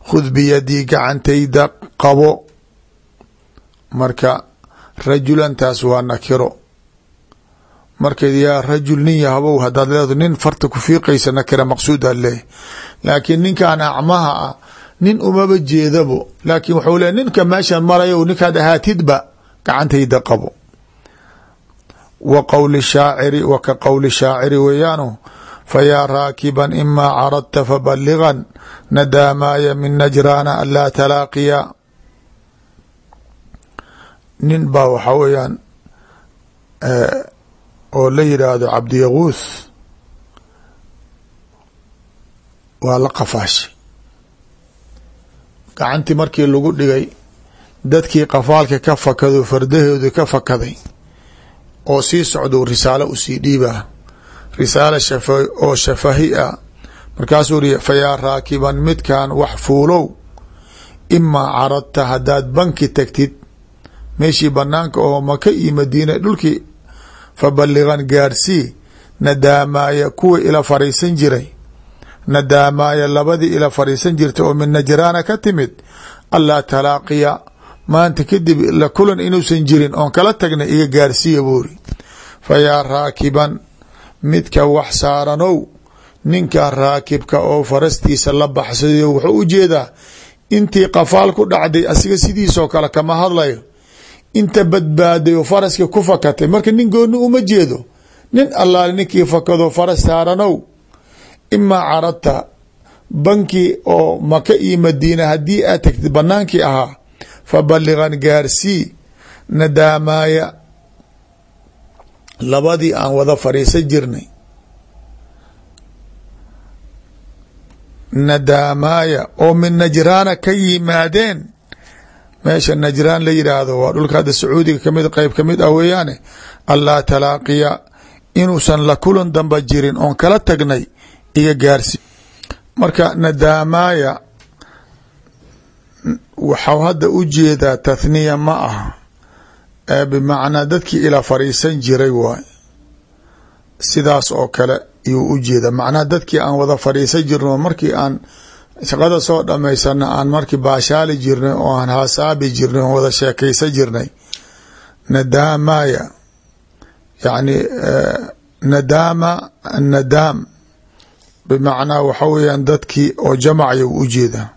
khud biyadii gacantayda qabo marka rajulantaas waa nakiro marka yaa rajul nin yahabow hadaad leedo nin farta ku fiiqaysa nakira maqsuudaad leeyahy laakiin ninkan acmaha ah nin umaba jeedabo laakiin wuxuu leeya ninka meeshan marayo ninkaad ahaatidba gacantayda qabo. Wa qowli shaaciri wa ka qowli shaaciri weeyaanu fayaa raakiban imaa caradta fabaligan nadaamaaya min najraana anlaa talaaqiya. Nin baa waxaa weeyaan oo la yidhaahdo cabdiyaguuth waa la qafaashay. Gacantii markii lagu dhigay dadkii qafaalka ka fakado fardahooda ka fakaday oo sii socdo risaalo u sii dhiibaa risaala oo shafahi ah. Markaasuu ri fayaa raakiban midkan wax fuulow imaa caradta haddaad banki tagtid meeshii banaanka oo maka iyo madiina dhulkii fabaligan gaarsii nadaamaaya kuwa ila fariisan jiray nadaamaaya labadii ila fariisan jirtay oo min najraana ka timid allaa talaaqiya maanta kadib la kulan inuusan jirin oon kala tagnay iga gaarsiiya buuri fayaa raakiban midka wax saaranow ninka raakibka oo farastiisa la baxsaday wuxuu u jeedaa intii qafaal ku dhacday asiga sidiisoo kale kama hadlayo inta badbaaday oo faraska ku fakatay. Marka nin gooni uma jeedo. Nin allaale ninkii fakado faras saaranow. Imaa caradta banki oo maka iyo madiina haddii aad tagtid banaankii ahaa fabaligan gaarsii nadaamaaya labadii aan wada fariisan jirnay. Nadaamaaya oo min najraana ka yimaadeen meesha najraan la yidhaahdo waa dhulka hadda sacuudiga ka mid qeyb ka mid ah weeyaane. Allaa talaaqiya inuusan la kulan damba jirin oon kala tagnay iga gaarsi. Marka nadaamaaya waxau hadda u jeedaa tathniya ma aha. Ee bimacnaa dadkii ila fariisan jiray waay sidaas oo kale iyuu u jeeda macnaha dadkii aan wada fadhiisan jirno markii aan shaqada soo dhamaysana aan markii baashaali jirnay oo aan haasaabi jirnay oon wada sheekaysan jirnay. Nadaamaya. Yani nadaama nadaam. Bimacnaa waxa weeyaan dadkii oo jamacya u u jeedaa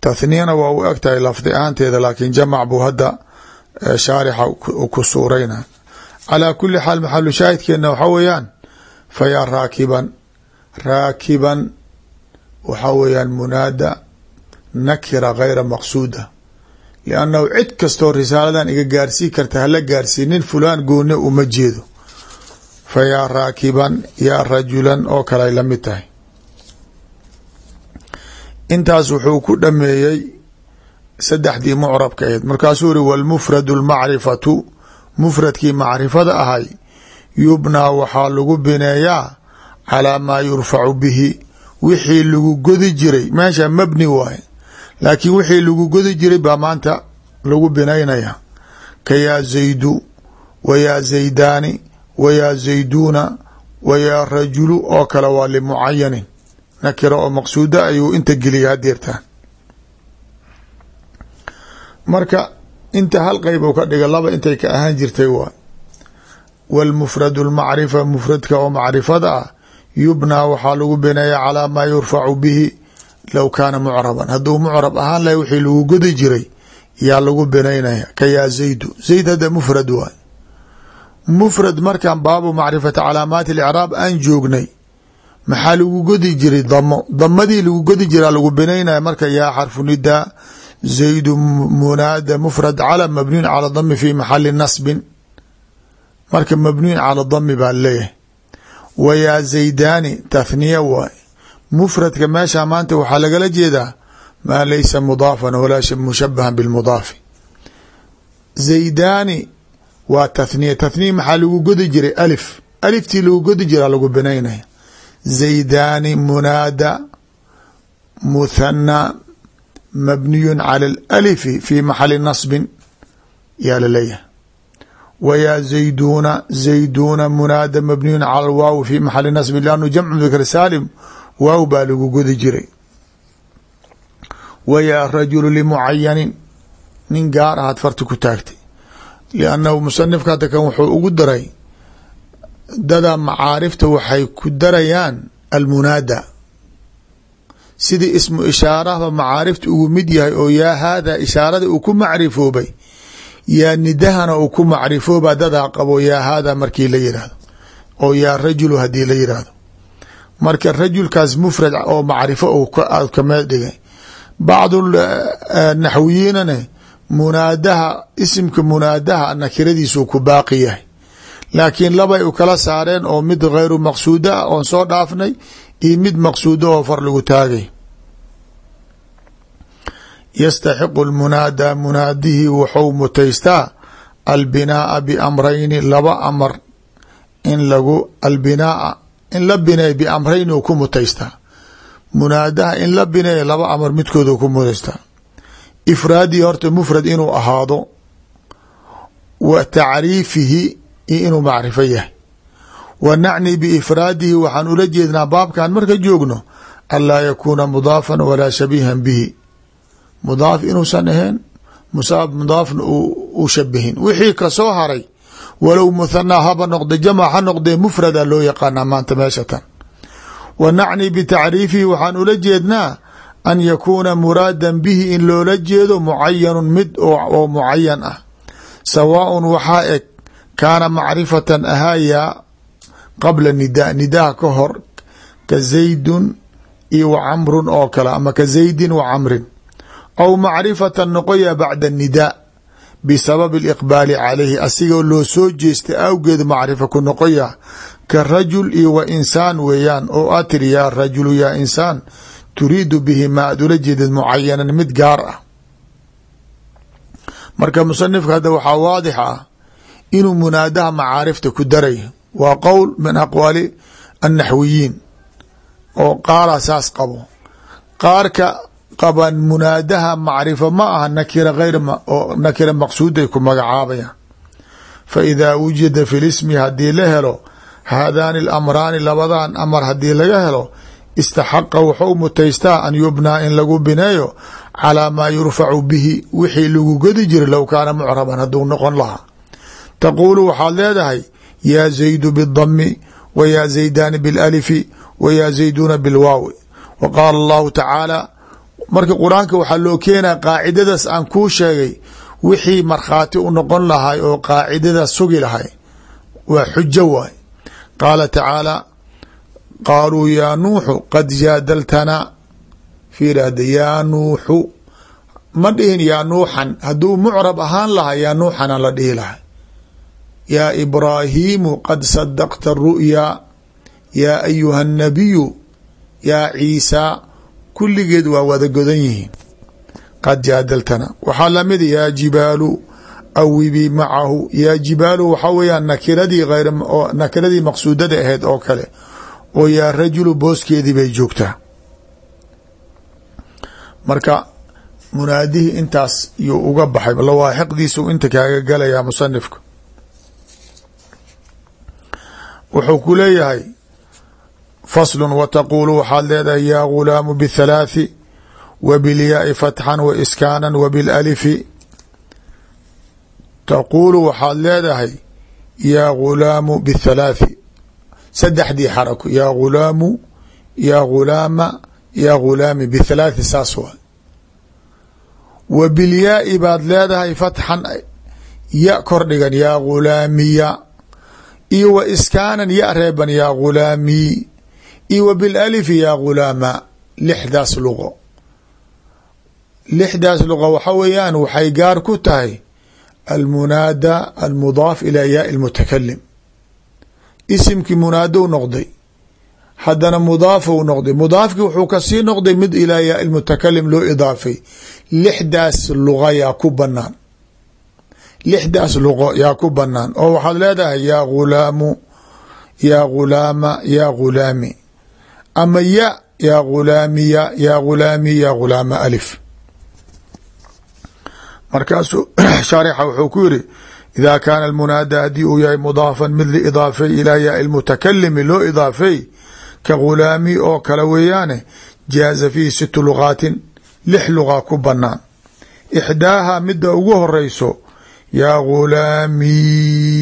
tathniyana waa u eg tahay lafdi ahaanteeda laakiin jamac buu hadda shaarixa ku suurayna. Calaa kuli xaal maxalu shaahidkeena waxaa weeyaan fayaa raakiban raakiban waxaa weeyaan munaada nakira gayra maqsuuda. Liannahu cid kastoo risaaladan iga gaarsii karta hala gaarsii nin fulaan goone uma jeedo. Fa yaa raakiban yaa rajulan oo kale ay la mid tahay. Intaas wuxuu ku dhameeyey saddexdii mucrabka aheyd markaasuu iri walmufradu lmacrifatu mufradkii macrifada ahay yubnaa waxaa lagu bineeyaa calaa maa yurfacu bihi. Wixii lagu godi jiray meesha mabni waaye. Laakiin wixii lagu godi jiray baa maanta lagu binaynaya. Ka yaa zaydu wa yaa zaydaani wa yaa zayduuna wa yaa rajulu oo kale waa limucayanin nakira oo maqsuuda ayuu inta geliya hadeertaan marka inta hal qeyb u ka dhiga laba intay ka ahaan jirtay waay wاlmufrad اlmacrifa mufradka oo macrifada ah yubnaa waxaa lagu bineeya calaa maa yurfacu bihi low kaana mucraban hadduu mucrab ahaan lahay wixii lagu godi jiray yaa lagu binaynaya ka yaa zaydu zayd hadda mufrad waay mufrad markan baabu macrifati calaamaati اlicraab aan joognay maxaa lagu godi jiray damo damadii lagu godi jiraa lagu binaynaya marka yaa xarfu nidaa zaydu munaada mufrad cala mabniyun cala dami fi maxali nasbin marka mabniyun cala dami baa leeyahay. Wa yaa zaydaani tathniya waay mufradka meesha maanta waxaa lagala jeedaa maa laysa mudaafan walaa mushabahan bilmudaafi zaydaani waa tathniya tathniya maxaa lagu godi jiray? Alif. Aliftii lagu godi jiraa lagu binaynaya zaydaani munaada muthana mabniyu cala alalifi fi maxali nasbin yaa la leeyahay wyaa zayduuna zayduuna munaada mabniyun cala alwaawi fi maxali nasbin lannu jamcu dikr saalim waaw baa lagu godi jiray wayaa rajulu limucayanin nin gaar ahaad farti ku taagtay liannahu musanifka hadda kan wuxuu ugu daray dada macaarifta waxay ku darayaan almunaada sidii ismu ishaarahba macaarifta ugu mid yahay oo yaa haada ishaarada uu ku macrifoobay yaa nidahana uu ku macrifooba dadaa qabo yaa haada markii la yidhaahdo oo yaa rajulu haddii la yidhaahdo marka rajulkaas mufrad oo macrifo aad kameel dhigay. Bacdu naxwiyiinane munaadaha isimka munaadaha nakiradiisuu ku baaqi yahay. Laakiin labay u kala saareen oo mid hayru maqsuuda ah oon soo dhaafnay iyo mid maqsuuda oo far lagu taagay yastaxiqu lmunaada munaadihii wuxuu mutaystaa albinaaa biamrayni laba amar in lagu albinaaa in la bineey biamrayni uu ku mutaystaa munaadaha in la bineeya laba amar midkooda ku mutaystaa ifraadii horta mufrad inuu ahaado wa tacriifihi iyo inuu macrifo yahay wa nacni biifraadihi waxaan ula jeednaa baabkan marka joogno anlaa yakuuna mudaafan walaa shabiihan bihi mudaaf inuusan ahayn musaab mudaafna u shabihin wixii ka soo haray walow muthanaa haba noqde jamac ha noqdee mufrada loo yaqaanaa maanta meesha tan wa nacni bitacriifihi waxaan ula jeednaa an yakuuna muraadan bihi in loola jeedo mucayanun mid oo mucayan ah. Sawaaun waxaa eg kaana macrifatan ahaayaa qabla nidaa nidaha ka hor ka zaydun iyo oo kale ama ka zaydin wa camrin aw macrifatan noqoya bacda nidaa bisababi aliqbaali calayhi asigoo loo soo jeestay awgeed macrifa ku noqoya ka rajul iyo wa insaan weeyaan oo aad tiri yaa rajulu yaa insaan turiidu bihi ma aad ula jeedid mucayanan mid gaar ah marka musanifka hadda waxaa waadix ah inuu munaadaha macaarifta ku daray waa qowl min aqwaali annaxwiyiin oo qaala saas qabo qaarka qaban munaadaha macrifo ma aha nakira hayr oo nakira maqsuuday ku magacaabayaan fa idaa wujida fi lismi haddii la helo haadaani alamraani labadan amar haddii laga helo istaxaqa wuxuu mutaystaa an yubnaa in lagu bineeyo calaa maa yurfacu bihi wixii lagu godi jiray low kaana mucraban hadduu noqon lahaa. Taquulu waxaad leedahay yaa zaydu bidami wa yaa zaydaani bilalifi wa yaa zayduuna bilwaawi. Wa qaala allahu tacaala marka qur'aanka waxaa loo keenaya qaacidadaas aan kuu sheegay wixii markhaati u noqon lahay oo qaacidadaas sugi lahay. Waa xujo waay. Qaala tacaala qaaluu yaa nuuxu qad jaadaltanaa fiirahda yaa nuuxu ma dhihin yaa nuuxan. Hadduu mucrab ahaan lahaa yaa nuuxana la dhihi lahay yaa ibraahiimu qad sadaqta ru'yaa. Yaa ayuha annabiyu yaa ciisaa kulligeed waa wada godan yihiin. Qad jaadaltana. Waxaa lamida yaa jibaalu awibii macahu. Yaa jibaalu waxaa weeyaan nakiradii hayr nakiradii maqsuudada ahayd oo kale. Oo yaa rajulu booskeedii bay joogtaa. Marka munaadihii intaas yuu uga baxay. Lawaaxiqdiisu inta kaaga galayaa musanifka wuxuu ku leeyahay faslu wtaquulu waxaad leedahay yaa gulaamu bthalaathi wa bilyaai fatxan wa iskaanan wa bilalifi taquulu waxaad leedahay yaa gulaamu bithalaathi saddexdii xarako yaa gulaamu yaa gulaama yaa gulaami bithalaathi saas waa wa bilyaai baad leedahay fatxan ya kordhigan yaa gulaamiya iyo wa iskaanan ya reeban yaa gulaami iyo wa bilalifi yaa gulaama lixdaas luqo lixdaas luqa waxa weeyaan waxay gaar ku tahay almunaada almudaaf ilaa yaai lmutakalim isimkii munaadou noqday haddana mudaafou noqday. Mudaafkii wuxuu ka sii noqday mid ilaa yaai lmutakalim loo idaafay. Lixdaas luqa yaa ku banaan lixdaas luqo yaa ku banaan oo waxaad leedahay yaa gulaamu yaa ghulaama yaa ghulaami ama ya yaa ghulaamiya yaa ghulaami yaa ghulaama alif. Markaasuu shaarixa wuxuu ku yiri ida kaana almunaada haddii uu yahay mudaafan mid liidaafay ilaa yaa ilmutakalimi loo idaafay ka ghulaami oo kale weeyaane jaaza fiihi situ lugaatin lix lugaa ku banaan ixdaaha midda ugu horeyso yaa ghulaami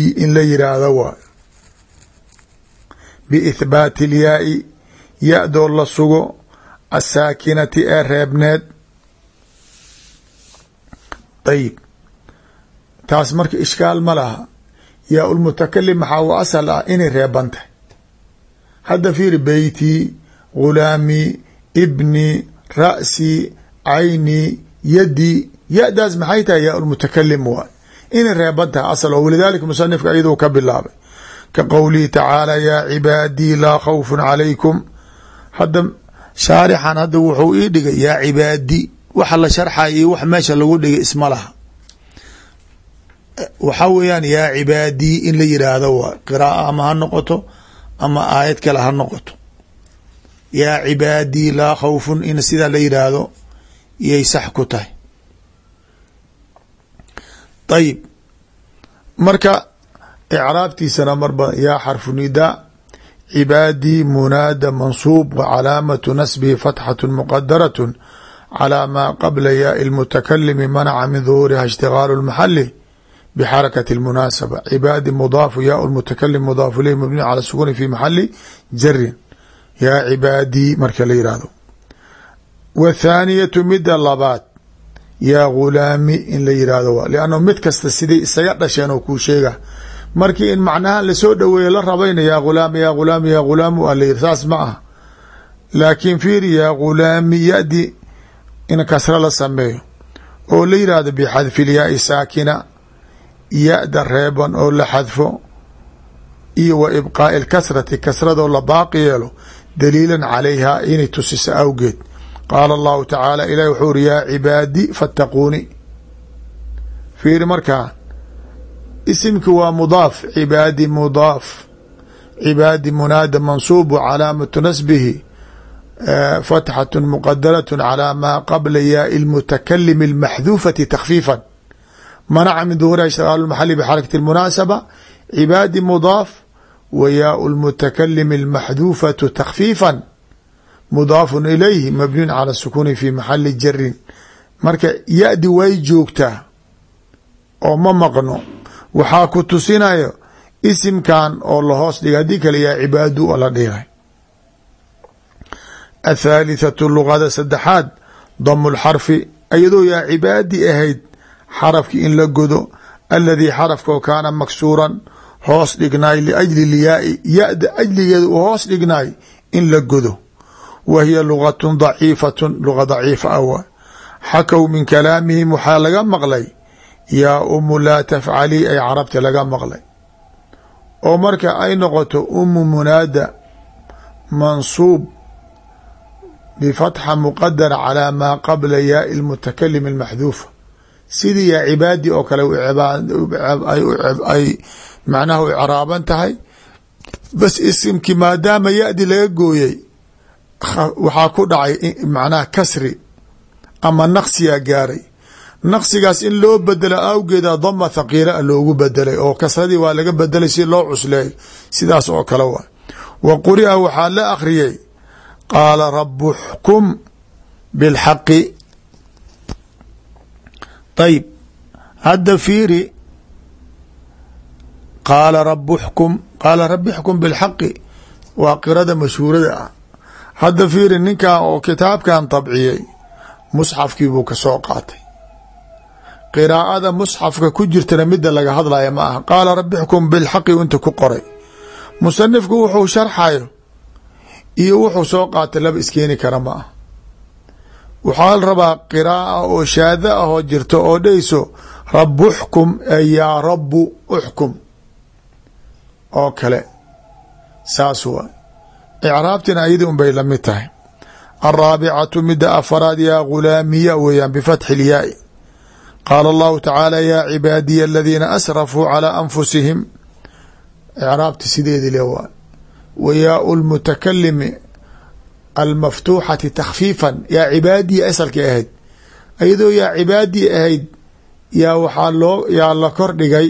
in la yidhaahdo waay biithbaati ilyaai ya-doo la sugo asaakinati ee reebneed. Ayib taas marka ishkaal ma laha. Yaa ulmutakalim maxaa u asal ah inay reeban tahay. Hadda fiiri beyti ghulaami ibni ra'si cayni yadi. Ya-daas maxay tahay yaa ulmutakalim waay inay reeban tahay asal oo walidaalika musanifka iyaduu ka bilaabay. Ka qowlihi tacaala yaa cibaadii laa khawfun calaykum hadda shaarixan hadda wuxuu ii dhigay yaa cibaadi waxa la sharxay iyo wax meesha lagu dhigay isma laha. Waxaa weeyaan yaa cibaadii in la yidhaahdo waa qiraaa ama ha noqoto ama aayad kale ha noqoto. Yaa cibaadii laa khawfun in sidaa la yidhaahdo iyay sax ku tahay. Ayib marka icraabtiisana mar badan yaa xarfu nidaa cibaadii munaada mansuub wa calaamatu nasbihi fatxatu muqadarat calى maa qabla yaai lmutakalimi manaca min duhuuriha ishtigaalu lmaxali bxarakati اlmunaasaba cibaadi mudaafu yaa mutakalim mudaafu ilayh mabni cala sukuni fi maxali jarin yaa cibaadii marka la yihahdo wthaaniyatu mida labaad yaa ghulaami in la yihahdo lannu mid kasta siday isaga dhasheen oo kuu sheega markii in macnaha la soo dhoweeye la rabayna yaa ghulaam yaa ghulaam yaa ghulaamu a la saas ma ah laakiin fiiri yaa ghulaami yadi in kasra la sameeyo oo la yihahdo bixadfi lyaai saakina ya-da reeban oo la xadfo iyo wa ibqaa'i lkasrati kasradoo la baaqi yeelo daliilan calayha inay tusiso awgeed. Qaala allahu tacaala ilahi wuxuu uri yaa cibaadi fattaquuni. Fiiri markaa isimki waa mudaaf cibaadi mudaaf. Cibaadi munaada mansuubu calaamatu nasbihi eh, fatxatu muqadaratun calaa maa qabla yaai lmutakalimi almaxduufati takfiifan manaca min duhuriha ishtiqaalu lmaxali bixarakati lmunaasaba cibaadi mudaaf wa yaau lmutakalimi almaxduufatu takfiifan mudaafun ilayhi mabniyun cala sukuuni fi maxali jarin marka ya-di way joogtaa oo ma maqno waxaa ku tusinayo isimkan oo lahoos dhigay haddii kale yaa cibaadu oo la dhigay athaalithatu lugada saddexaad damu lxarfi iyadoo yaa cibaadi ahayd xarafki in la godo aladii xarafkao kaana maksuuran hoos dhignaay liajli lyaai ya-da ajligeeda uu hoos dhignaay in la godo. Wa hiya lugatun daciifatun luga daciifa awa xakow min kalaamihim waxaa laga maqlay yaa umu laa tafcalii ay carabta laga maqlay. Oo marka ay noqoto umu munaada mansuub bfatxa muqadara calى maa qabla yaai lmutakalim اlmaxduufa sidii yaa cibaadi oo kale ay macnaha u craaban tahay. Bas isimki maadaama ya-di laga gooyey waxaa ku dhacay macnaha kasri ama naqsiyaa gaaray naqsigaas in loo bedelo awgeeda dama thaqiila loogu bedelay oo kasradii waa laga bedelay si loo cusleeyo sidaas oo kale waa. Wa quri'a waxaa la akhriyey qaala rabu xkum bilxaqi. Ayb hadda fiiri. Qaala rabu xkum qaala rabi xkum bilxaqi. Waa qirada mashhuurada ah. Hadda fiiri ninkan oo kitaabkan tabciyey musxafkii buu ka soo qaatay qiraa'ada musxafka ku jirtana midda laga hadlaya ma aha. Qaala rabi xkum bilxaqi inta ku qoray. Musanifku wuxuu sharxayo iyo wuxuu soo qaatay laba iskeeni kara ma ah waxaa la rabaa qiraa'a oo shaada ah oo jirto oo dhayso rabu uxkum e yaa rabu uxkum. Oo kale saas waa icraabtina ayadi un bay la mid tahay. Alraabicatu midda afaraad yaa ghulaamiya weeyaan bifatxi ilyaai qaala allahu tacaala yaa cibaadiya aladiina asrafuu calaa anfusihim icraabti sideedi le waa wa yaau lmutakalimi almaftuuxati takhfiifan yaa cibaadii asalkay ahayd iyadoo yaa cibaadii ahayd yaa waxaa loo yaa la kordhigay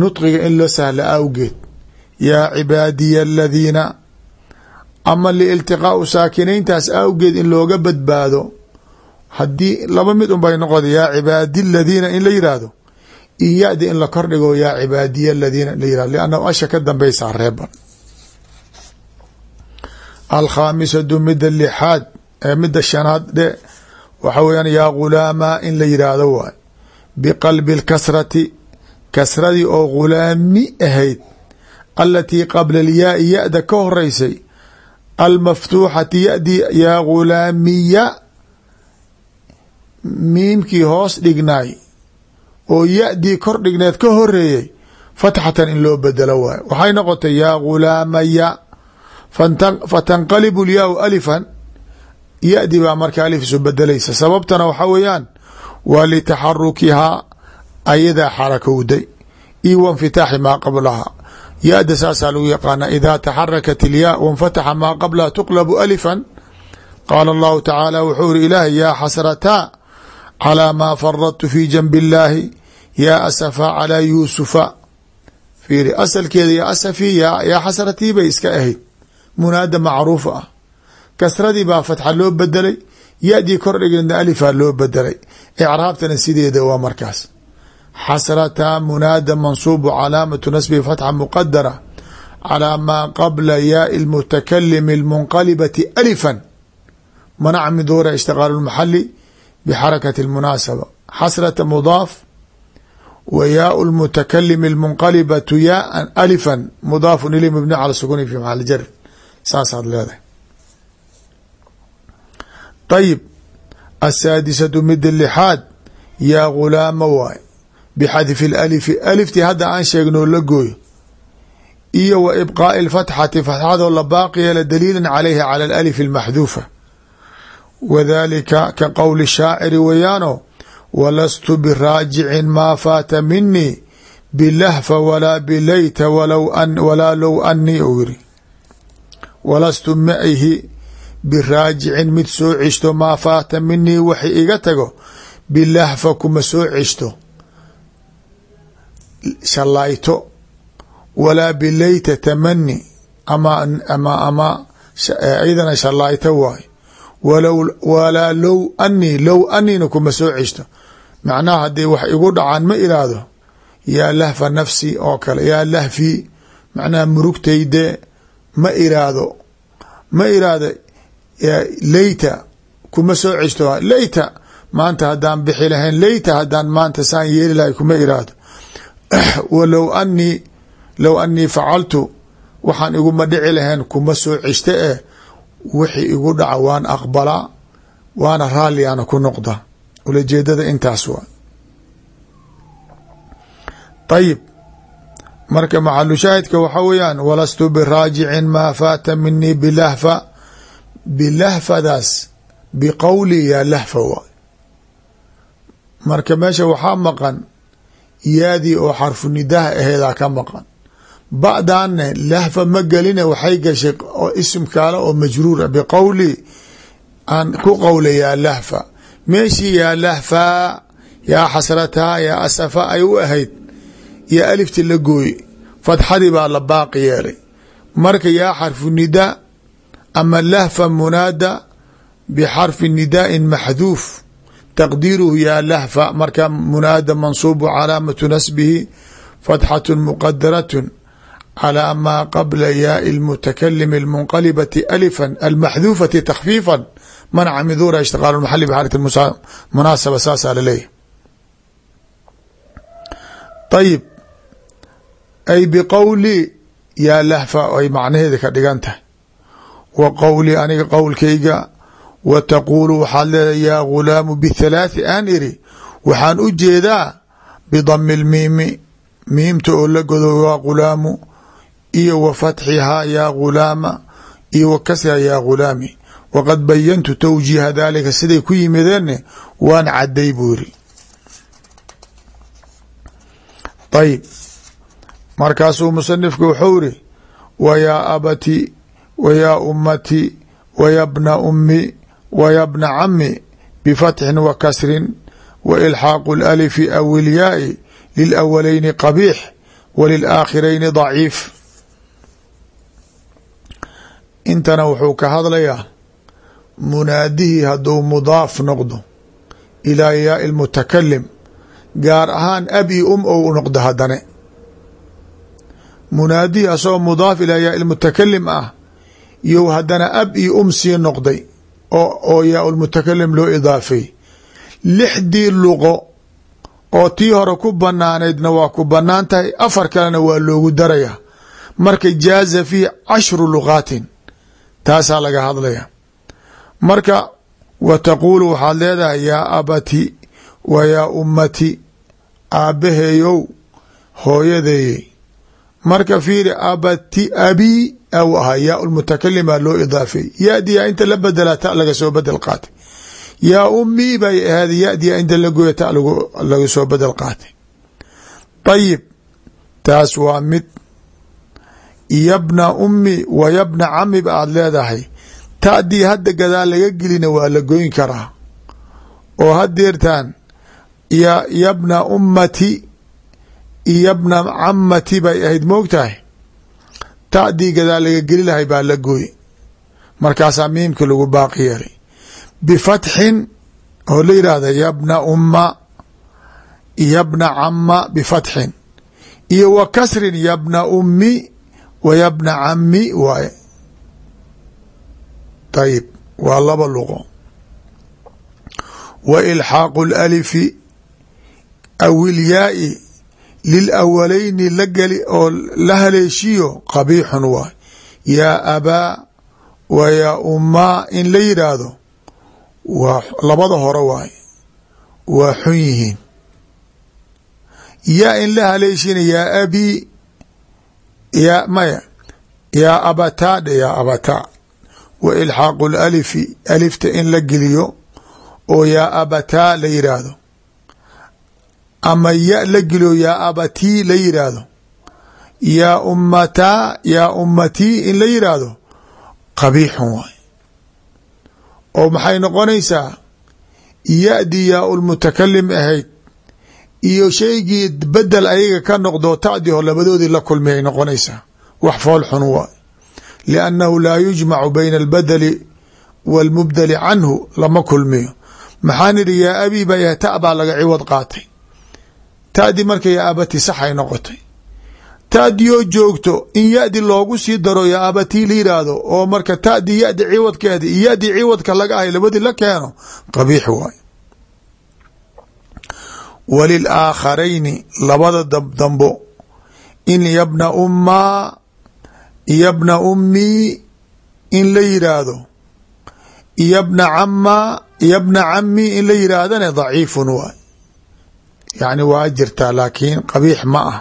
nudqiga in loo sahla awgeed yaa cibaadiya aladiina ama liiltiqaau saakinayntaas awgeed in looga badbaado haddii laba mid un bay noqoda yaa cibaadi aladiina in la yidhaahdo iyo ya-di in la kordhigo yaa cibaadiya aladiina in la yihahdo liannahu asha ka dambeysaa reeban alkhaamisatu midda lixaad ee midda shanaad dhe waxa weeyaan yaa ghulaama in la yidhaahdo waay biqalbi اlkasrati kasradii oo ghulaami ahayd alatii qabla alyaai ya-da ka horeysay almaftuuxati yadii yaa ghulaamiya miimkii hoos dhignaay oo ya-dii kor dhigneed ka horeeyey fatxatan in loo bedelo waayo. Waxay noqotay yaa ghulaamaya fatanqalibu lyaau alifan. Ya-di baa marka alif isu bedelaysa sababtana waxaa weeyaan waa litaxarukihaa ayadaa xarakowday io wainfitaaxi maa qablaha ya-da saasaa lagu yaqaana idaa taxarakat ilyaa wanfataxa maa qablaha tuqlabu alifan. Qaala allahu tacaala wuxuu iri ilaahay yaa xasrataa calaa maa faradtu fii janbi illaahi yaa asafaa calaa yuusufa fiiri asalkeeda yaa asafi yaa xasratii bay iska ahayd munaada macruuf ah kasradii baa fatxa loo bedelay ya-dii kor dhigna alifaa loo bedelay icraabtana sideeda waa markaas xasrataa munaada mansuubu calaamatu nasbihi fatxa muqadara calaa maa qabla yaai lmutakalimi اlmunqalibati alifan manaca min duhura ishtiqaalu lmaxali اlmunaasaba xasrata mudaaf wa yaau lmutakalimi اlmunqalibatu yaaan alifan mudaafun ilay mabni cala sukuni fi maxali jar saasaad leedahay ayib asaadisatu mida lixaad yaa ghulaama waay bixadfi lalifi aliftii hadda aan sheegnoo la gooyo iyo wa ibqaa'i lfatxati fatxadoo la baaqi cala alalifi almaxduufa wadalika ka qowli shaaciri weeyaano walastu biraajicin maa faata minii bilahfa walaa bilayta walaa low anii u yiri walastu maihi biraajicin mid soo ceshto maa faata minii waxi iga tago bilahfa kuma soo ceshto. Shalayto walaa bilayta tamani ama ama ama iyadana shalayto waay. walow walaa low anii low aniina kuma soo ceshto. Macnaha haddii wax igu dhacaan ma iraahdo yaa lahfa nafsi oo kale yaa lahfi macnaha murugtayde ma iraahdo ma iraahdo leyta kuma soo ceshto. Leyta maanta haddaan bixi lahayn leyta haddaan maanta saan yeeli lahay kuma iraahdo walow anii low anii facaltu waxaan iguma dhici lahayn kuma soo ceshta eh wixii igu dhaca waan aqbalaa waana raalliyaana ku noqda. Ulajeedada intaas waa. Ayib marka maxalu shaahidka waxa weeyaan walastu biraajicin maa faata minii bilahfa. Bilahfadaas biqowli yaa lahfa waay. Marka meesha waxaa maqan yaadii oo xarfu nidaha aheedaa ka maqan ba'daanne lahfa ma geline waxay gashay oo isim kaale oo majruura ah. biqowli aan ku qowle yaa lahfa. Meeshii yaa lahfaa yaa xasrataa yaa asafa ay u ahayd yaa alifti la gooye fadxadii baa la baaqi yeelay. Marka yaa xarfu nidaa ama lahfa munaada bixarfi nidaa'in maxduuf taqdiiruhu yaa lahfa. Marka munaada mansuubu calaamatu nasbihi fatxatu muqadaratun calى maa qabla yaai اlmutakalimi اlmunqalibati alifa almaxduufati takfiifa manca min duura ishtiqaal maxali bxaalat munaasaba saasaa laleeyahy ayib ay biqowli yaa lahfa ay macnaheeda ka dhigan tahay wa qowlii aniga qowlkayga wa taquulu waxaad leedahay yaa ghulaamu bithalaathi aan iri waxaan u jeedaa bidami lmiimi miimta oo la godo waa ghulaamu iyo wa fatxihaa yaa ghulaama iyo wa kasriha yaa ghulaami waqad bayantu tawjiiha daalika siday ku yimideenne waan cadday buu yiri ayib. Markaasuu musanifku wuxuu iri wa yaa abati wa yaa ummati wa ya bna ummi wa ya bna cami bifatxin wa kasrin wa ilxaaqu اlalifi aw ilyaai lilawalayni qabiix intana wuxuu ka hadlayaa munaadihii hadduu mudaaf noqdo ilaa yaai lmutakalim gaar ahaan ab i um ou noqdo haddane. Munaadihii asagoo mudaaf ilaa lmutakalim ah iyo haddana ab iyo um sii noqday oo yaa lmutakalim loo idaafay. Lixdii luqo oo tii hore ku banaanaydna waa ku bannaan tahay afar kalena waa loogu daraya marka jaaza fiih cashru luqaatin taasaa laga hadlaya. Marka wa taquulu waxaad leedahay yaa abati wa yaa ummati aabbaheeyow hooyadeeyey marka fiiri abati abii aw ahaa yaa lmutakalimaa loo idaafeey yadiyaa inta la bedelaa ta laga soo bedel qaatay. Yaa ummii bay ahayd yadiyaa inta la goya ta laga soo bedel qaatay. Ayib taas waa mid yabna ummi wa yabna cami ba aad leedahay. Tadii hadda gadaal laga gelina waa la goyn karaa. Oo hadeertaan ya yabna ummati yabna camati bay ahayd moogtahay tadii gadaal laga geli lahay baa la gooy. Markaasaa miimka lagu baaqi yeelay. Bifatxin oo la yidhaahda yabna umma yabna cama bifatxin iyo wa kasrin yabna ummi wa yabna cami waaye. Ayib waa laba luqo. Wa ilxaaqu lalifi aw ilyaai lilawalayni la geli oo la haleeshiyo qabiixun waay yaa abaa wa yaa ummaa in la yidhaahdo waa labada hore waay waa xun yihiin. Yaa in la haleeshina yaa abii yaa maya yaa abataa dhe yaa abataa wa ilxaaqu lalifi alifta in la geliyo oo yaa abataa la yidhaahdo ama ya la geliyo yaa abatii la yidhaahdo yaa ummataa yaa ummatii in la yidhaahdo qabiixun waay oo maxay noqonaysaa ya-di yaa ulmutakalim ahayd iyo shaygii bedel ayaga ka noqdo tacdi ho labadoodii la kulmi ay noqonaysaa. Wax fool xun waay. Liannahu laa yujmacu bayna albadeli wاlmubdali canhu lama kulmiyo. Maxaan idhi yaa abii ba yahay baa laga ciwad qaatay. Taadi marka yaa abati saxay noqotay. Taadiyoo joogto in ya-di loogu sii daro yaa abatii la yidhaahdo oo marka tadi ya-di ciwadkeeda iyo ciwadka laga ahay labadii la keeno qabiix waay walilaaakharayni labada dambo. In yabna ummaa yabna ummii in la yidhaahdo yabna camaa yabna camii in la yidhaahdana daciifun waay yacni waa jirtaa laakiin qabiix ma ah.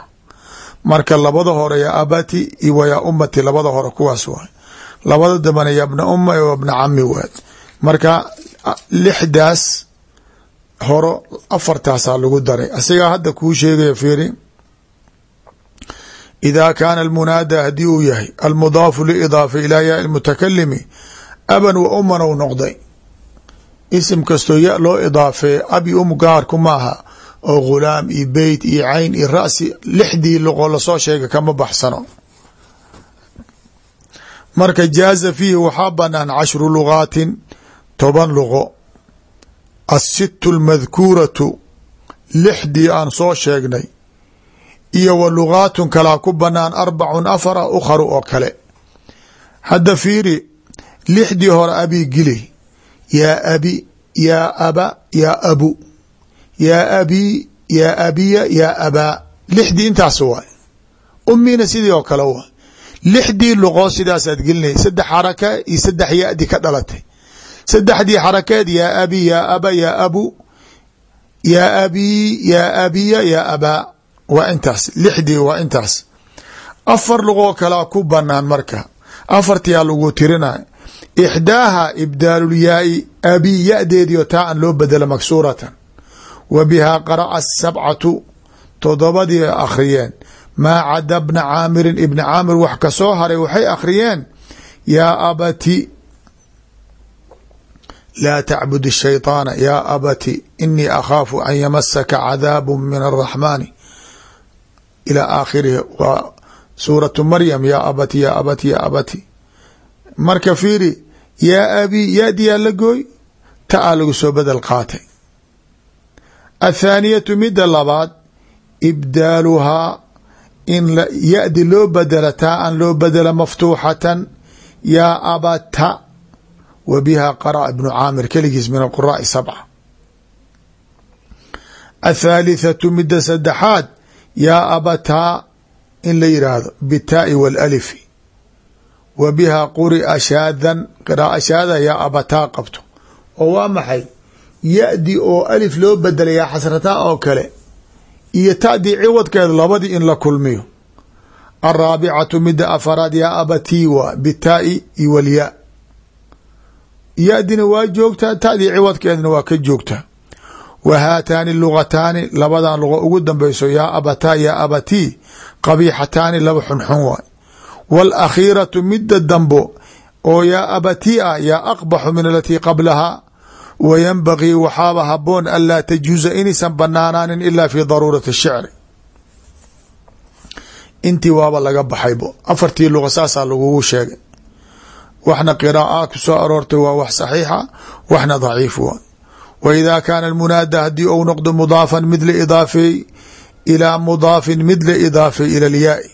Marka labada hore yaa abati wa yaa ummati labada hore kuwaas waay labada dambana yabna umma yabna cami waay marka lixdaas horo afartaasaa lagu daray. Asigaa hadda kuu sheegaya fiiri ida kaana almunaada haddii uu yahay almudaafu liidaafa ilaa yaai mutakalimi aban wa uman ou noqday. Isim kastoo ya loo idaafeeye abi um gaarku maaha oo ghulaam iyo beyt iyo cayn iyo ra'si lixdii luqo la soo sheega kama baxsano. Marka jaaza fiihi waxaa banaan cashru lugaatin toban luqo asitu lmadkuuratu lixdii aan soo sheegnay iyo wa lugaatun kalaa ku banaan arbacun afara ukharu oo kale. Hadda fiiri lixdii hore abii gili yaa abi yaa aba yaa abu yaa abii yaa abiya yaa abaa lixdii intaas waay. Ummina sidii oo kale waay. Lixdii luqoo sidaasaad gelinay saddex xaraka iyo saddex ya-di ka dhalatay saddexdii xarakeed yaa abi yaa aba yaa abu yaa abii yaa abiya yaa abaa waa intaas. Lixdii waa intaas. Afar luqoo kalaa ku banaan marka. Afartiyaa lagu tirinay ixdaaha ibdaalulyaai abi ya-deediio taa an loo bedelo maksuuratan. Wa bihaa qara'a asabcatu todobadii akhriyeen. Maa cada bna caamirin ibna caamir wax ka soo haray waxay akhriyeen. Yaa abati laa tacbud الshayطaana yaa abati inii akhaafu an yamasaka cadaabu min الraxmaani ilى aakhirihi waa suuratu maryam yaa abati yaa abati yaa abati marka fiiri yaa abi yaadiyaa la gooy ta a lagu soo bedel qaatay athaaniyatu midda labaad ibdaaluhaa in ya-di loo bedela taa an loo bedela maftuuxatan yaa abata wa biha qara'a ibnu caamir keligiis min alquraa'i sabca. Athaalithatu midda saddexaad yaa abataa in la yidhaahdo bitaa'i waalalifi wa biha quri'a shaadan qiraaa shaada yaa abataa qabto. Oo waa maxay? Ya-di oo alif loo bedelay yaa xasrataa oo kale. Iyo ta'dii ciwadkeeda labadii in la kulmiyo. Alraabicatu midda afaraad yaa abatii waa bitaa'i yadina waa joogtaa tadii ciwadkeedna waa ka joogtaa. Wa haataani lugataani labadan luqo ugu dambayso yaa abataa yaa abatii qabiixataani laba xunxun waay. Waalakhiiratu midda dambo oo yaa abatii ah yaa aqbaxu min alatii qablaha wa yanbagii waxaaba haboon anlaa tajuusa inaysan banaanaanin ilaa fi daruurati shicri. Intii waaba laga baxaybo afartii luqa saasaa lagugu sheegay waxna qiraa'aad ku soo aroortay waa wax saxiixa waxna daciif waa. Wa ida kaana almunaada haddii ou noqdo mudaafan mid la idaafeey ilaa mudaafin mid la idaafay ila alyaai.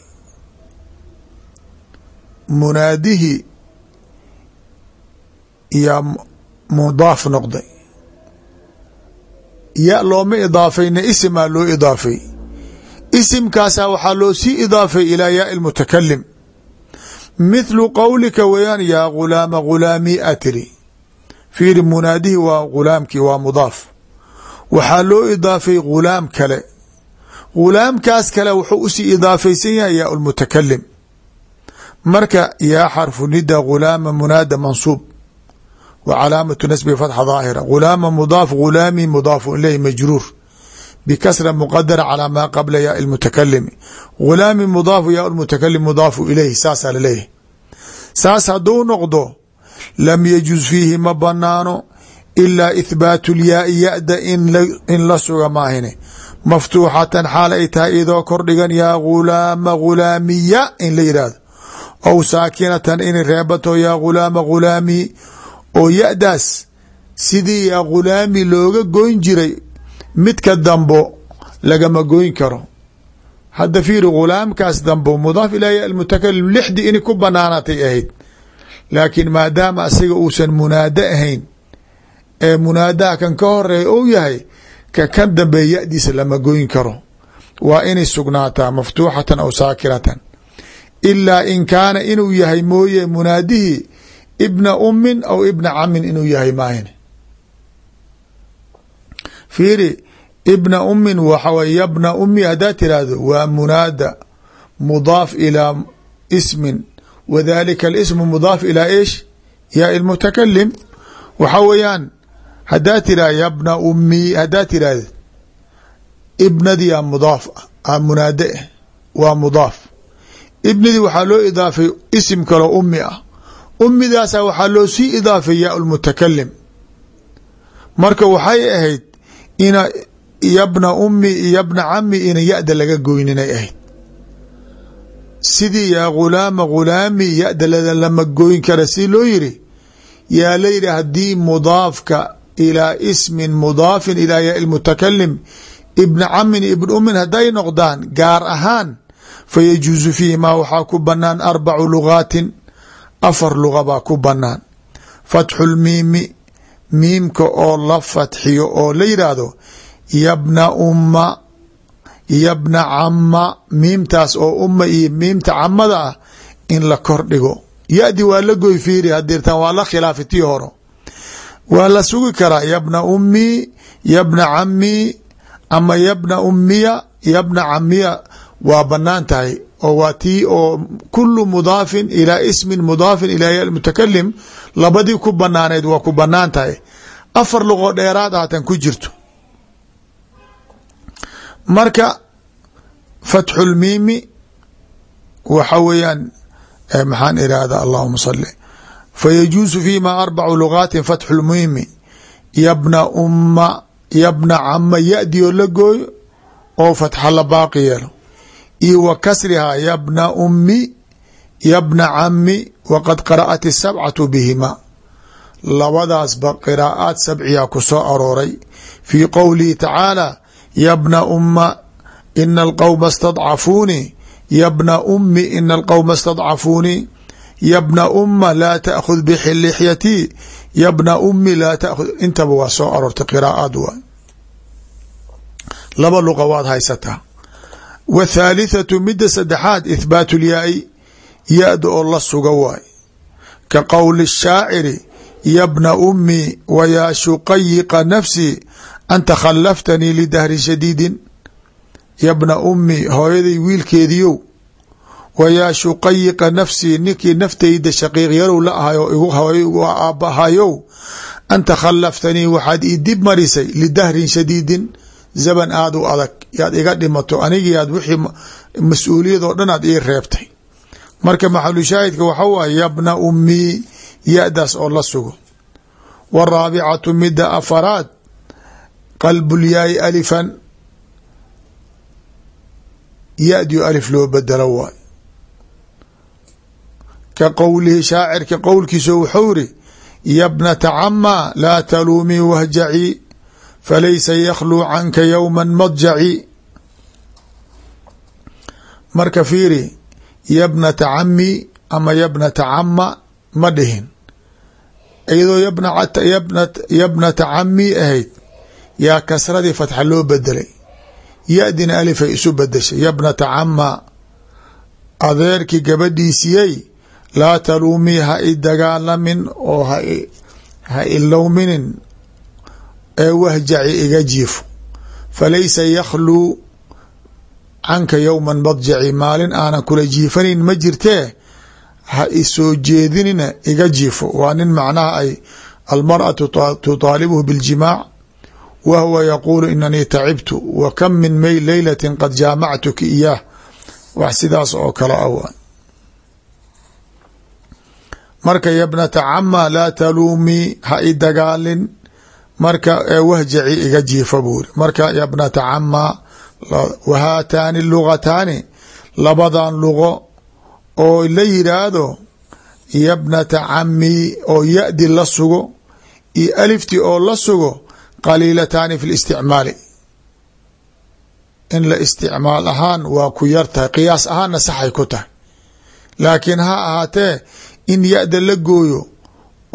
Munaadihii yaa mudaaf noqday. Ya looma idaafayna isimaa loo idaafay. Isimkaasaa waxaa loo sii idaafay ilaa yaai lmutakalim mithlu qowlika weeyaan yaa gulaama gulaamii atiri fiiri munaadihii waa gulaamkii waa mudaaf. Waxaa loo idaafay gulaam kale. Gulaamkaas kale wuxuu u sii idaafaysan yahay yaa lmutakalim marka yaa xarfu nida gulaama munaada mansuub. Wa calaamatu nasbi fatxa daahira. Gulaama mudaaf gulaami mudaafu majruur bkasra mqadara calى maa qabla yaa mutakalimi gulaami mudaafu yaa mutakalim mudaafu ilayhi saasaa la leeyahay saas hadduu noqdo lam yajuz fiihi ma banaano ilaa ithbaatu lyaai ya-da in la suga maahine maftuuxatan xaal ay tahay idoo kordhigan yaa gulaama gulaamiya in la yidhaahdo aw saakinatan in reebato yaa gulaama gulaami oo ya-daas sidii yaa gulaami looga goyn jiray midka dambo lagama goyn karo. Hadda fiiri gulaamkaas dambo mudaaf ilaa ya mutakalim lixdii inay ku banaanatay ahayd. Laakiin maadaama asiga uusan munaado ahayn ee munaadaha kan ka horreeya ou yahay ka kan dambe ya-diisa lama goyn karo. Waa inay sugnaataa maftuuxatan aw saakiratan. Ilaa in kaana inuu yahay mooye munaadihii ibna ummin aw ibna camin inuu yahay maahin fiiri ibna ummin waxa wey yabna ummi haddaad tiraahdo waa munaada mudaaf ilaa ismin. Wa dalika alismu mudaaf ilaa ish yaa ilmutakalim waxa weeyaan haddaad tirahda yabna ummi haddaad tirahda ibnadiyaa mudaaf a munaade ah waa mudaaf. Ibnadii waxaa loo idaafay isim kaloo ummi ah. Ummidaasa waxaa loo sii idaafay yaa lmutakalim marka waxay ahayd ina yabna ummi yabna cami ina ya-da laga goyninay ahayd. Sidii yaa gulaama gulaami ya-da lama goyn kara si loo yiri yaa la yidhi haddii mudaafka ilaa ismin mudaafin ilaa yaa mutakalim ibna camin ibn ummin hadday noqdaan gaar ahaan fa yajuusu fiihimaa waxaa ku banaan arbacu lugaatin afar luga baa ku banaan fatxu lmiimi miimka oo la fatxiyo oo la yidhaahdo yabna umma yabna cama miimtaas oo umma iyo miimta camada ah in la kor dhigo. Ya-di waa la goy fiiri hadirtan waa la khilaafi tii horo waa la sugi karaa yabna ummi yabna cami ama yabna ummiya yabna camiya waa bannaan tahay oo waa tii oo kulu mudaafin ilaa ismin mudaafin ilaa ya mutakalim labadii ku banaaneyd waa ku bannaan tahay. Afar luqoo dheeraad ahatan ku jirto marka fatxu lmiimi waxa weeyaan maxaan irahda allahuma sali fayajuusu fiima arbacu lugaatin fatxu lmuhimi yabna umma yabna cama ya-di oo la gooyo oo fatxa la baaqi yeelo. Iyo wa kasrihaa yabna ummi yabna cami waqad qara'at isabcatu bihima labadaasba qiraa'aad sabciya ku soo arooray. Fii qowlihi tacaala yabna umma ina alqowma istadcafuunii yabna ummi ina alqowma istadcafuunii yabna umma laa taakhud bixilixyatii yabna ummi laa taakhud intaba waa soo aroortay qiraa'aad waay laba luqa waad haysataa wthalithatu midda saddexaad ithbaatu lyaai ya-da oo la suga waay. Ka qowli shaaciri yabna ummi wayaa shuqayiqa nafsii anta khallaftanii lidahri shadiidin yabna ummi hooyaday wiilkeediyow wayaa shuqayiqa nafsii ninkii naftayda shaqiiq yarow la ahay oo igu aabbahayow anta khallaftanii waxaad ii dib marisay lidahrin shadiidin zaban aada u adag yaad iga dhimato anigi yaad wixii mas'uuliyad oo dhan aad ii reebtay marka maxalu shaahidka waxa waaye yabna ummii ya-daas oo la sugo waraabicatu midda afaraad qalbulyaai alifan ya-dio alif loo bedelo waay ka qowlihi shaacirka qowlkiiso wuxuu iri yabnata camaa laa taluumii wahjacii falaysa yakhluu canka yowma madjaci marka fiiri yabnata cami ama yabnata cama ma dhihin iyadoo yabnata cami ahayd yaa kasradii fatxa loo bedelay ya-dina alifay isu bedeshay yabnata camaa adeerkii gabadhiisiyey laa taluumii ha i dagaalamin oo ha i lowminin ee wahjaci iga jiifo falaysa yakhluu canka yowman madjaci maalin aanan kula jiifanin ma jirtee ha isoo jeedinina iga jiifo waa nin macnaha ay almar'a tutaalibhu biاljimaac wa huwa yaquulu inanii tacibtu wa kam min may leylati qad jaamactuka iyaah wax sidaas oo kale a marka yabnata cama laa taluumii ha i dagaalin marka wahjaci iga jiifa buuri marka yabnata cama wahaataani lugataani labadan lugo oo la yidhaahdo yabnata cami oo ya-di la sugo iyo alifti oo la sugo qaliilatani fi listicmaali in la isticmaal ahaan waa ku yartahay qiyaas ahaanna saxay ku tahay. Laakiin ha ahaatee in ya-da la gooyo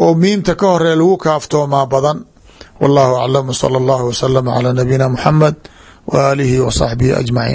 oo miimta ka horee lagu kaaftoomaa badan. Wallahu aclam sala allahu wasalama calaa nabiyina muxamed wa aalihi wa saxbihi ajmaciin.